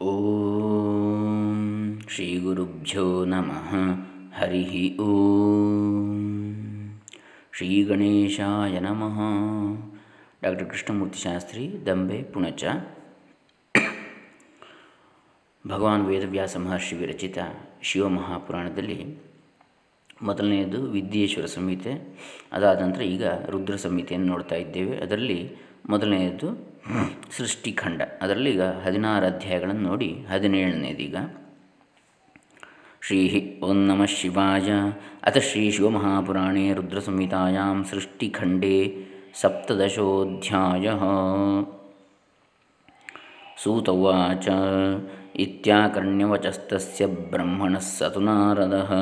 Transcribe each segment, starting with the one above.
ಓಂ ಶ್ರೀ ಗುರುಭ್ಯೋ ನಮಃ. ಹರಿ ಓಂ. ಶ್ರೀ ಗಣೇಶಾಯ ನಮಃ. ಡಾಕ್ಟರ್ ಕೃಷ್ಣಮೂರ್ತಿ ಶಾಸ್ತ್ರಿ, ದಂಬೆ, ಪುಣಚ. ಭಗವಾನ್ ವೇದವ್ಯಾಸ ಮಹರ್ಷಿ ವಿರಚಿತ ಶಿವಮಹಾಪುರಾಣದಲ್ಲಿ ಮೊದಲನೆಯದು ವಿದ್ಯೇಶ್ವರ ಸಂಹಿತೆ. ಅದಾದ ನಂತರ ಈಗ ರುದ್ರ ಸಂಹಿತೆಯನ್ನು ನೋಡ್ತಾ ಇದ್ದೇವೆ. ಅದರಲ್ಲಿ ಮೊದಲನೆಯದು ಸೃಷ್ಟಿಖಂಡ. ಅದರಲ್ಲಿ ಈಗ ಹದಿನಾರು ಅಧ್ಯಾಯಗಳನ್ನು ನೋಡಿ ಹದಿನೇಳನೇದೀಗ ಶ್ರೀ ಓಂ ನಮಃ ಶಿವಾಯ. ಅಥ ಶ್ರೀ ಶಿವಮಹಾಪುರಾಣೇ ರುದ್ರಸಂಹಿತಾಯಾಂ ಸೃಷ್ಟಿಖಂಡೇ ಸಪ್ತದಶೋಧ್ಯಾಯ. ಸೂತವಾಚ. ಉವಾಚ ಇತ್ಯಾಕರ್ಣ್ಯವಚಸ್ತಸ್ಯ ಬ್ರಹ್ಮಣಃ ಸತು ನಾರದಃ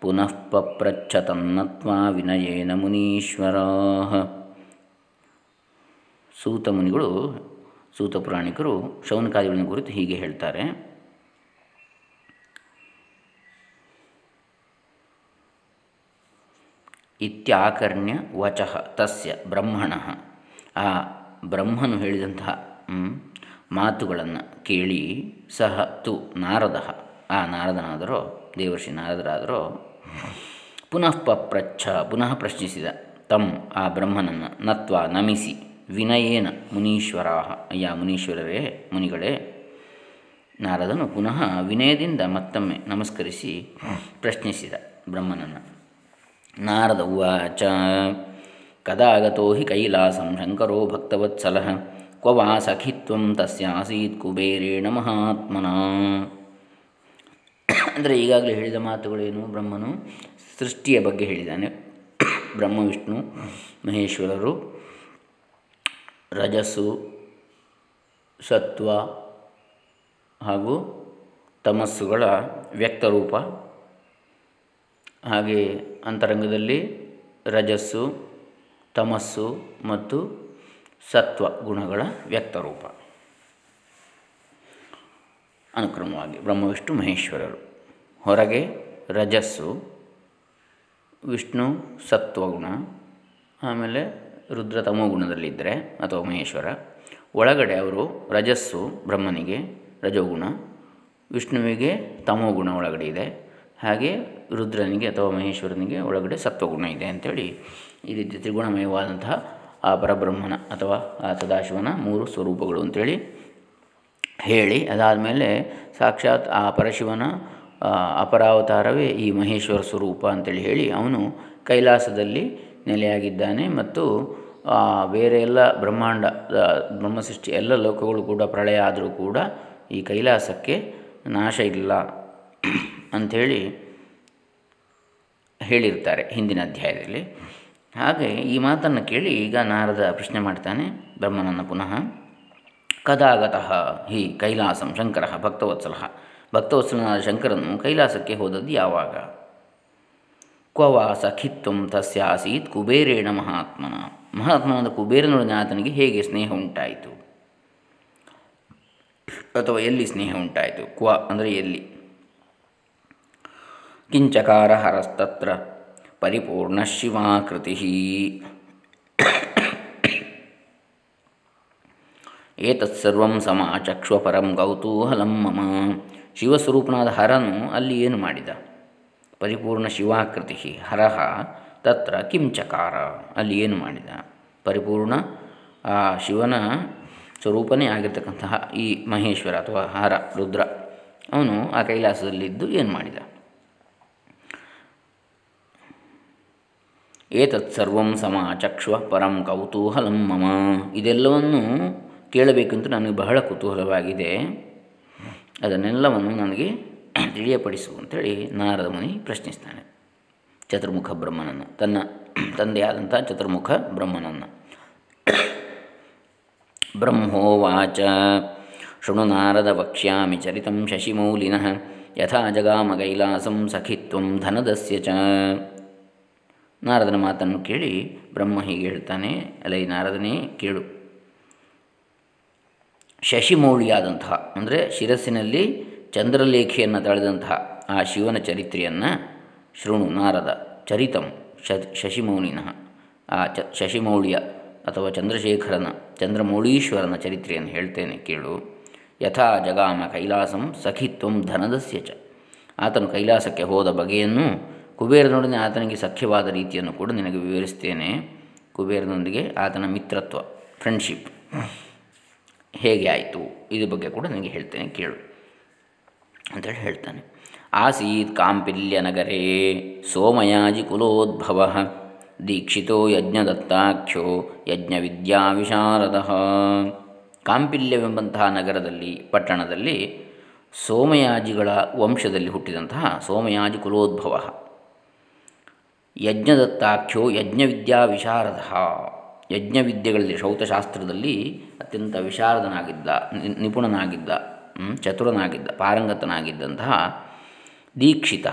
ಪುನಃ ಪಪ್ರಚ್ಛತನ್ನತ್ವಾ ವಿನಯೇನ ಮುನೀಶ್ವರಾಃ. ಸೂತ ಮುನಿಗಳು, ಸೂತ ಪುರಾಣಿಕರು ಶೌನಕಾದಿಗಳನ್ನು ಕುರಿತು ಹೀಗೆ ಹೇಳ್ತಾರೆ. ಇತ್ಯಾಕರ್ಣ್ಯ ವಚಃ ತಸ್ಯ ಬ್ರಹ್ಮಣ. ಆ ಬ್ರಹ್ಮನು ಹೇಳಿದಂತಹ ಮಾತುಗಳನ್ನು ಕೇಳಿ ಸಹ ತು ನಾರದ. ಆ ನಾರದನಾದರೋ, ದೇವರ್ಷಿ ನಾರದರಾದರೋ, ಪುನಃ ಪಪ್ರಚ್ಛ ಪುನಃ ಪ್ರಶ್ನಿಸಿದ, ತಂ ಆ ಬ್ರಹ್ಮನನ್ನು ನತ್ವ ನಮಿಸಿ. ವಿನಯೇನ ಮುನೀಶ್ವರ ಅಯ್ಯ, ಮುನೀಶ್ವರರೇ, ಮುನಿಗಳೇ. ನಾರದನು ಪುನಃ ವಿನಯದಿಂದ ಮತ್ತೊಮ್ಮೆ ನಮಸ್ಕರಿಸಿ ಪ್ರಶ್ನಿಸಿದ ಬ್ರಹ್ಮನನ್ನು. ನಾರದ ಉಚ ಕದಾಗತೋ ಹಿ ಕೈಲಾಸಂ ಶಂಕರೋ ಭಕ್ತವತ್ಸಲ, ಕ್ವ ವಾ ಸಖಿತ್ವಂ ತಸ್ಯಾಸೀತ್ ಕುಬೇರೇಣ ಮಹಾತ್ಮನ. ಅಂದರೆ ಈಗಾಗಲೇ ಹೇಳಿದ ಮಾತುಗಳೇನು ಬ್ರಹ್ಮನು? ಸೃಷ್ಟಿಯ ಬಗ್ಗೆ ಹೇಳಿದ್ದಾನೆ. ಬ್ರಹ್ಮ, ವಿಷ್ಣು, ಮಹೇಶ್ವರರು ರಜಸ್ಸು ಸತ್ವ ಹಾಗೂ ತಮಸ್ಸುಗಳ ವ್ಯಕ್ತರೂಪ. ಹಾಗೆ ಅಂತರಂಗದಲ್ಲಿ ರಜಸ್ಸು, ತಮಸ್ಸು ಮತ್ತು ಸತ್ವ ಗುಣಗಳ ವ್ಯಕ್ತರೂಪ. ಅನುಕ್ರಮವಾಗಿ ಬ್ರಹ್ಮವಿಷ್ಣು ಮಹೇಶ್ವರರು. ಹೊರಗೆ ರಜಸ್ಸು, ವಿಷ್ಣು ಸತ್ವಗುಣ, ಆಮೇಲೆ ರುದ್ರ ಗುಣದಲ್ಲಿದ್ದರೆ ಅಥವಾ ಮಹೇಶ್ವರ. ಒಳಗಡೆ ಅವರು ರಜಸ್ಸು ಬ್ರಹ್ಮನಿಗೆ ರಜೋಗುಣ, ವಿಷ್ಣುವಿಗೆ ತಮೋಗುಣ ಒಳಗಡೆ ಇದೆ. ಹಾಗೆ ರುದ್ರನಿಗೆ ಅಥವಾ ಮಹೇಶ್ವರನಿಗೆ ಒಳಗಡೆ ಸತ್ವಗುಣ ಇದೆ ಅಂಥೇಳಿ ಈ ರೀತಿ ತ್ರಿಗುಣಮಯವಾದಂತಹ ಆ ಪರಬ್ರಹ್ಮನ ಅಥವಾ ಆ ಸದಾಶಿವನ ಮೂರು ಸ್ವರೂಪಗಳು ಅಂಥೇಳಿ ಹೇಳಿ. ಅದಾದಮೇಲೆ ಸಾಕ್ಷಾತ್ ಆ ಪರಶಿವನ ಅಪರಾವತಾರವೇ ಈ ಮಹೇಶ್ವರ ಸ್ವರೂಪ ಅಂತೇಳಿ ಹೇಳಿ ಅವನು ಕೈಲಾಸದಲ್ಲಿ ನೆಲೆಯಾಗಿದ್ದಾನೆ ಮತ್ತು ಬೇರೆ ಎಲ್ಲ ಬ್ರಹ್ಮಾಂಡ ಬ್ರಹ್ಮಸೃಷ್ಟಿ ಎಲ್ಲ ಲೋಕಗಳು ಕೂಡ ಪ್ರಳಯ ಆದರೂ ಕೂಡ ಈ ಕೈಲಾಸಕ್ಕೆ ನಾಶ ಇಲ್ಲ ಅಂಥೇಳಿ ಹೇಳಿರ್ತಾರೆ ಹಿಂದಿನ ಅಧ್ಯಾಯದಲ್ಲಿ. ಹಾಗೆ ಈ ಮಾತನ್ನು ಕೇಳಿ ಈಗ ನಾರದ ಪ್ರಶ್ನೆ ಮಾಡ್ತಾನೆ ಬ್ರಹ್ಮನನ್ನು ಪುನಃ ಕದಾಗತಃ ಹಿ ಕೈಲಾಸಂ ಶಂಕರ ಭಕ್ತವತ್ಸಲ, ಭಕ್ತವತ್ಸಲನಾದ ಶಂಕರನು ಕೈಲಾಸಕ್ಕೆ ಹೋದದ್ದು ಯಾವಾಗ? ಕ್ವ ವಾ ಸಖಿತ್ವ ತಸ್ಯಾಸೀತ್ ಕುಬೇರೇಣ ಮಹಾತ್ಮನ. ಮಹಾತ್ಮನಾದ ಕುಬೇರನೊಡನೆ ಆತನಿಗೆ ಹೇಗೆ ಸ್ನೇಹ ಉಂಟಾಯಿತು? ಅಥವಾ ಎಲ್ಲಿ ಸ್ನೇಹ ಉಂಟಾಯಿತು? ಕ್ವ ಅಂದರೆ ಎಲ್ಲಿ? ಕಿಂಚಕಾರ ಹರಸ್ತತ್ರ ಪರಿಪೂರ್ಣ ಶಿವಾಕೃತಿ. ಏತತ್ಸರ್ವ ಸಮಾಚಕ್ಷ್ವ ಪರಂ ಕೌತೂಹಲಂ ಮಮ. ಶಿವಸ್ವರೂಪನಾದ ಹರನು ಅಲ್ಲಿ ಏನು ಮಾಡಿದ? ಪರಿಪೂರ್ಣ ಶಿವಾಕೃತಿ ಹರಹ, ತತ್ರ ಕಿಂಚಕಾರ. ಅಲ್ಲಿ ಏನು ಮಾಡಿದ? ಪರಿಪೂರ್ಣ, ಆ, ಶಿವನ ಸ್ವರೂಪನೇ ಆಗಿರ್ತಕ್ಕಂತಹ ಈ ಮಹೇಶ್ವರ ಅಥವಾ ಹರ, ರುದ್ರ, ಅವನು ಆ ಕೈಲಾಸದಲ್ಲಿದ್ದು ಏನು ಮಾಡಿದ? ಏತತ್ಸರ್ವಂ ಸಮಾಚಕ್ಷ್ವ ಪರಂ ಕೌತೂಹಲಂ ಮಮ. ಇದೆಲ್ಲವನ್ನು ಕೇಳಬೇಕಂತ ನನಗೆ ಬಹಳ ಕುತೂಹಲವಾಗಿದೆ. ಅದನ್ನೆಲ್ಲವನ್ನು ನನಗೆ ತಿಳಿಯಪಡಿಸು ಅಂತೇಳಿ ನಾರದ ಮುನಿ ಪ್ರಶ್ನಿಸ್ತಾನೆ. ಚತುರ್ಮುಖ ಬ್ರಹ್ಮನನ್ನು. ತನ್ನ ತಂದೆಯಾದಂಥ ಚತುರ್ಮುಖ ಬ್ರಹ್ಮನನ್ನು. ಬ್ರಹ್ಮೋವಾಚ. ಶೃಣು ನಾರದ ವಕ್ಷ್ಯಾಮಿ ಚರಿತಂ ಶಶಿಮೌಲಿನಃ ಯಥಾ ಜಗಾಮ ಕೈಲಾಸಂ ಸಖಿತ್ವಂ ಧನದಸ್ಯ ಚ. ನಾರದನ ಮಾತನ್ನು ಕೇಳಿ ಬ್ರಹ್ಮ ಹೀಗೆ ಹೇಳ್ತಾನೆ, ಅಲೈ ನಾರದನೇ, ಕೇಳು. ಶಶಿಮೌಳಿಯಾದಂತಹ, ಅಂದರೆ ಶಿರಸ್ಸಿನಲ್ಲಿ ಚಂದ್ರಲೇಖೆಯನ್ನು ತಳೆದಂತಹ ಆ ಶಿವನ ಚರಿತ್ರೆಯನ್ನು ಶೃಣು ನಾರದ ಚರಿತಂ ಶ ಶಶಿಮೌನಿನಃ ಆ ಚ ಶಶಿಮೌಳಿಯ ಅಥವಾ ಚಂದ್ರಶೇಖರನ, ಚಂದ್ರಮೌಳೀಶ್ವರನ ಚರಿತ್ರೆಯನ್ನು ಹೇಳ್ತೇನೆ ಕೇಳು. ಯಥಾ ಜಗಾಮ ಕೈಲಾಸಂ ಸಖಿತ್ವಂ ಧನದಸ್ಯ ಚ. ಆತನು ಕೈಲಾಸಕ್ಕೆ ಹೋದ ಬಗೆಯನ್ನು ಕುಬೇರನೊಡನೆ ಆತನಿಗೆ ಸಖ್ಯವಾದ ರೀತಿಯನ್ನು ಕೂಡ ನಿನಗೆ ವಿವರಿಸ್ತೇನೆ. ಕುಬೇರನೊಂದಿಗೆ ಆತನ ಮಿತ್ರತ್ವ ಫ್ರೆಂಡ್ಶಿಪ್ ಹೇಗೆ ಆಯಿತು? ಇದ್ರ ಬಗ್ಗೆ ಕೂಡ ನನಗೆ ಹೇಳ್ತೇನೆ ಕೇಳು. ಅಂತೇಳಿ ಹೇಳ್ತಾನೆ. ಆಸೀತ್ ಕಾಂಪಿಲ್ಯ ನಗರೇ ಸೋಮಯಾಜಿ ಕುಲೋದ್ಭವ, ದೀಕ್ಷಿತೋ ಯಜ್ಞದತ್ತಾಖ್ಯೋ ಯಜ್ಞವಿದ್ಯಾ ವಿಶಾರದ ಕಾಂಪಿಲ್ಯವೆಂಬಂತಹ ನಗರದಲ್ಲಿ, ಪಟ್ಟಣದಲ್ಲಿ ಸೋಮಯಾಜಿಗಳ ವಂಶದಲ್ಲಿ ಹುಟ್ಟಿದಂತಹ ಸೋಮಯಾಜಿ ಕುಲೋದ್ಭವ. ಯಜ್ಞದತ್ತಾಖ್ಯೋ ಯಜ್ಞವಿದ್ಯಾ ವಿಶಾರದ ಯಜ್ಞವಿದ್ಯೆಗಳಲ್ಲಿ, ಶೌತಶಾಸ್ತ್ರದಲ್ಲಿ ಅತ್ಯಂತ ವಿಶಾರದನಾಗಿದ್ದ ನಿಪುಣನಾಗಿದ್ದ ಚತುರನಾಗಿದ್ದ, ಪಾರಂಗತನಾಗಿದ್ದಂತಹ ದೀಕ್ಷಿತ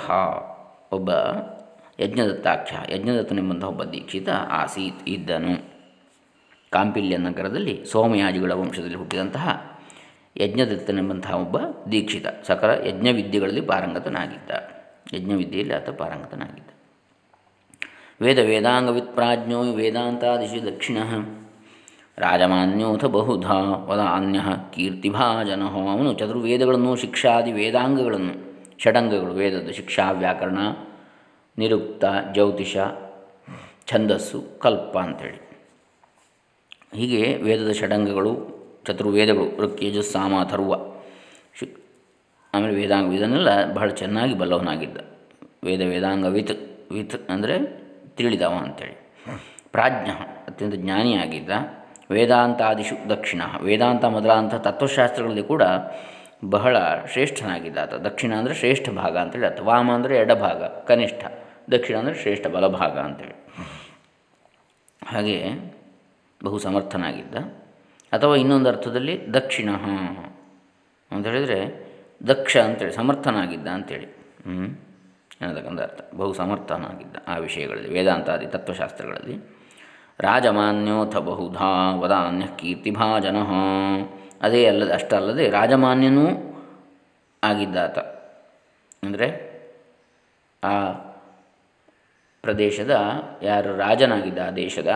ಒಬ್ಬ ಯಜ್ಞದತ್ತಾಕ್ಷ, ಯಜ್ಞದತ್ತನೆಂಬಂತಹ ಒಬ್ಬ ದೀಕ್ಷಿತ ಆಸೀತ್ ಇದ್ದನು. ಕಾಂಪಿಲ್ಯ ನಗರದಲ್ಲಿ ಸೋಮಯಾಜಿಗಳ ವಂಶದಲ್ಲಿ ಹುಟ್ಟಿದಂತಹ ಯಜ್ಞದತ್ತನೆಂಬಂತಹ ಒಬ್ಬ ದೀಕ್ಷಿತ, ಸಕಲ ಯಜ್ಞವಿದ್ಯೆಗಳಲ್ಲಿ ಪಾರಂಗತನಾಗಿದ್ದ. ಯಜ್ಞವಿದ್ಯೆಯಲ್ಲಿ ಆತ ಪಾರಂಗತನಾಗಿದ್ದ. ವೇದ ವೇದಾಂಗವಿತ್ ಪ್ರಾಜ್ಞೋ ವೇದಾಂತಾದಿಶಿ ದಕ್ಷಿಣ. ರಾಜಮಾನ್ಯೋಥ ಬಹುಧಾ ವದಾನ್ಯ ಕೀರ್ತಿಭಾಜನ ಅವನು ಚತುರ್ವೇದಗಳನ್ನು ಶಿಕ್ಷಾದಿ ವೇದಾಂಗಗಳನ್ನು ಷಡಂಗಗಳು ವೇದದ ಶಿಕ್ಷಾ ವ್ಯಾಕರಣ ನಿರುಕ್ತ ಜ್ಯೋತಿಷ ಛಂದಸ್ಸು ಕಲ್ಪ ಅಂಥೇಳಿ ಹೀಗೆ ವೇದದ ಷಡಂಗಗಳು, ಚತುರ್ವೇದಗಳು ಋಕ್ಯಜು ಸಾಮ ಅಥರ್ವ ಶಿ ಆಮೇಲೆ ವೇದಾಂಗ, ಇದನ್ನೆಲ್ಲ ಬಹಳ ಚೆನ್ನಾಗಿ ಬಲ್ಲವನಾಗಿದ್ದ. ವೇದ, ವೇದಾಂಗ, ವಿತ್ ವಿತ್ ಅಂದರೆ ತಿಳಿದವ ಅಂಥೇಳಿ ಪ್ರಾಜ್ಞ, ಅತ್ಯಂತ ಜ್ಞಾನಿಯಾಗಿದ್ದ. ವೇದಾಂತಾದಿಶು ದಕ್ಷಿಣ. ವೇದಾಂತ ಮೊದಲಾದಂಥ ತತ್ವಶಾಸ್ತ್ರಗಳಲ್ಲಿ ಕೂಡ ಬಹಳ ಶ್ರೇಷ್ಠನಾಗಿದ್ದ ಆತ. ದಕ್ಷಿಣ ಅಂದರೆ ಶ್ರೇಷ್ಠ ಭಾಗ ಅಂತೇಳಿ ಆತ ವಾಮ ಅಂದರೆ ಎಡಭಾಗ, ಕನಿಷ್ಠ. ದಕ್ಷಿಣ ಅಂದರೆ ಶ್ರೇಷ್ಠ ಬಲಭಾಗ ಅಂತೇಳಿ. ಹಾಗೆ ಬಹು ಸಮರ್ಥನಾಗಿದ್ದ. ಅಥವಾ ಇನ್ನೊಂದು ಅರ್ಥದಲ್ಲಿ ದಕ್ಷಿಣ. ಅಂತ ಹೇಳಿದರೆ ದಕ್ಷ ಅಂತೇಳಿ, ಸಮರ್ಥನಾಗಿದ್ದ ಅಂತೇಳಿ. ಹ್ಞೂ ಅನ್ನತಕ್ಕಂಥ ಅರ್ಥ. ಬಹು ಸಮರ್ಥನಾಗಿದ್ದ ಆ ವಿಷಯಗಳಲ್ಲಿ, ವೇದಾಂತಾದಿ ತತ್ವಶಾಸ್ತ್ರಗಳಲ್ಲಿ. ರಾಜಮಾನ್ಯೋಥ ಬಹುಧಾ ವದಾನ್ಯ ಕೀರ್ತಿಭಾಜನ. ಅದೇ ಅಲ್ಲದೆ, ಅಷ್ಟಲ್ಲದೆ ರಾಜಮಾನ್ಯನೂ ಆಗಿದ್ದಾತ. ಅಂದರೆ ಆ ಪ್ರದೇಶದ ಯಾರು ರಾಜನಾಗಿದ್ದ ಆ ದೇಶದ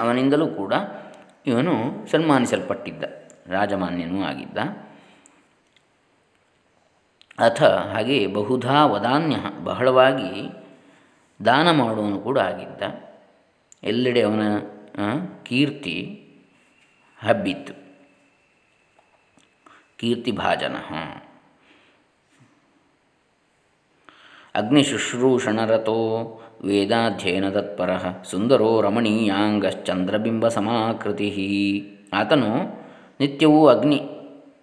ಅವನಿಂದಲೂ ಕೂಡ ಇವನು ಸನ್ಮಾನಿಸಲ್ಪಟ್ಟಿದ್ದ, ರಾಜಮಾನ್ಯನೂ ಆಗಿದ್ದ. ಅಥ ಹಾಗೆ ಬಹುಧಾ ವದಾನ್ಯ ಬಹಳವಾಗಿ ದಾನ ಮಾಡುವನು ಕೂಡ ಆಗಿದ್ದ. ಎಲ್ಲೆಡೆ ಅವನ ಕೀರ್ತಿ ಹಬ್ಬಿತ್ತು. ಅಗ್ನಿ ಅಗ್ನಿಶುಶ್ರೂಷಣರತೋ ವೇದಾಧ್ಯಯನ ತತ್ಪರ ಸುಂದರೋ ರಮಣೀಯಾಂಗಶ್ಚಂದ್ರಬಿಂಬ ಸಮಾಕೃತಿ. ಆತನು ನಿತ್ಯವೂ ಅಗ್ನಿ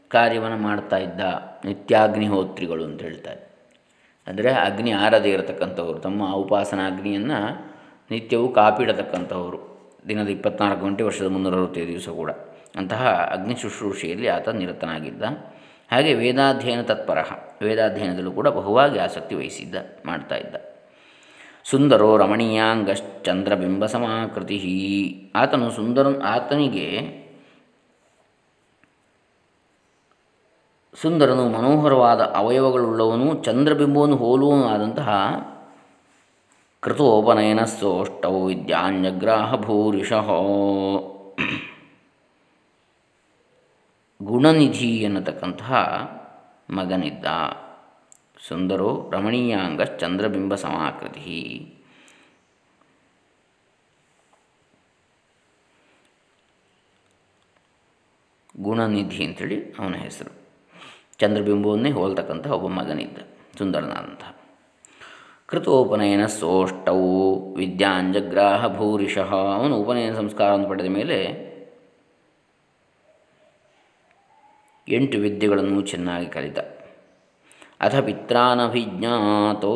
ಕಾರ್ಯವನ್ನು ಮಾಡ್ತಾ ಇದ್ದ ನಿತ್ಯಾಗ್ನಿಹೋತ್ರಿಗಳು ಅಂತ ಹೇಳ್ತಾರೆ. ಅಂದರೆ ಅಗ್ನಿ ಆರದೇ ಇರತಕ್ಕಂಥವ್ರು, ತಮ್ಮ ಉಪಾಸನಾ ಅಗ್ನಿಯನ್ನು ನಿತ್ಯವೂ ಕಾಪಿಡತಕ್ಕಂಥವರು. ದಿನದ ಇಪ್ಪತ್ನಾಲ್ಕು ಗಂಟೆ ವರ್ಷದ ಮುನ್ನೂರ ಅರವತ್ತೈದು ದಿವಸ ಕೂಡ. ಅಂತಹ ಅಗ್ನಿ ಶುಶ್ರೂಷೆಯಲ್ಲಿ ಆತ ನಿರತನಾಗಿದ್ದ. ಹಾಗೆ ವೇದಾಧ್ಯಯನ ತತ್ಪರ ವೇದಾಧ್ಯಯನದಲ್ಲೂ ಕೂಡ ಬಹುವಾಗಿ ಆಸಕ್ತಿ ವಹಿಸಿದ್ದ ಮಾಡ್ತಾ ಇದ್ದ ಸುಂದರೋ ರಮಣೀಯಾಂಗಶ್ಚಂದ್ರಬಿಂಬ ಸಮಾಕೃತಿ ಆತನು ಸುಂದರ, ಆತನಿಗೆ ಸುಂದರನು ಮನೋಹರವಾದ ಅವಯವಗಳುಳ್ಳವನು ಚಂದ್ರಬಿಂಬವನ್ನು ಹೋಲುವನು ಆದಂತಹ ಕೃತೋಪನಯನ ಸೋಷ್ಟೌ ವಿದ್ಯಾಂಜಗ್ರಾಹ ಭೂರಿಶಃ ಗುಣನಿಧಿ ಎನ್ನತಕ್ಕಂತಹ ಮಗನಿದ್ದ ಸುಂದರೋ ರಮಣೀಯಾಂಗ ಚಂದ್ರಬಿಂಬ ಸಮಾಕೃತಿ ಗುಣನಿಧಿ ಅಂಥೇಳಿ ಅವನ ಹೆಸರು. ಚಂದ್ರಬಿಂಬವನ್ನೇ ಹೋಲ್ತಕ್ಕಂಥ ಒಬ್ಬ ಮಗನಿದ್ದ ಸುಂದರನಾದಂಥ ಕೃತೋಪನಯನ ಸೋಷ್ಟವು ವಿದ್ಯಾಂಜಗ್ರಾಹ ಭೂರಿಶಃ ಅವನು ಉಪನಯನ ಸಂಸ್ಕಾರವನ್ನು ಪಡೆದ ಮೇಲೆ ಎಂಟು ವಿದ್ಯೆಗಳನ್ನು ಚೆನ್ನಾಗಿ ಕಲಿತ. ಅಥ ಪಿತ್ರಾನಭಿಜ್ಞಾತೋ.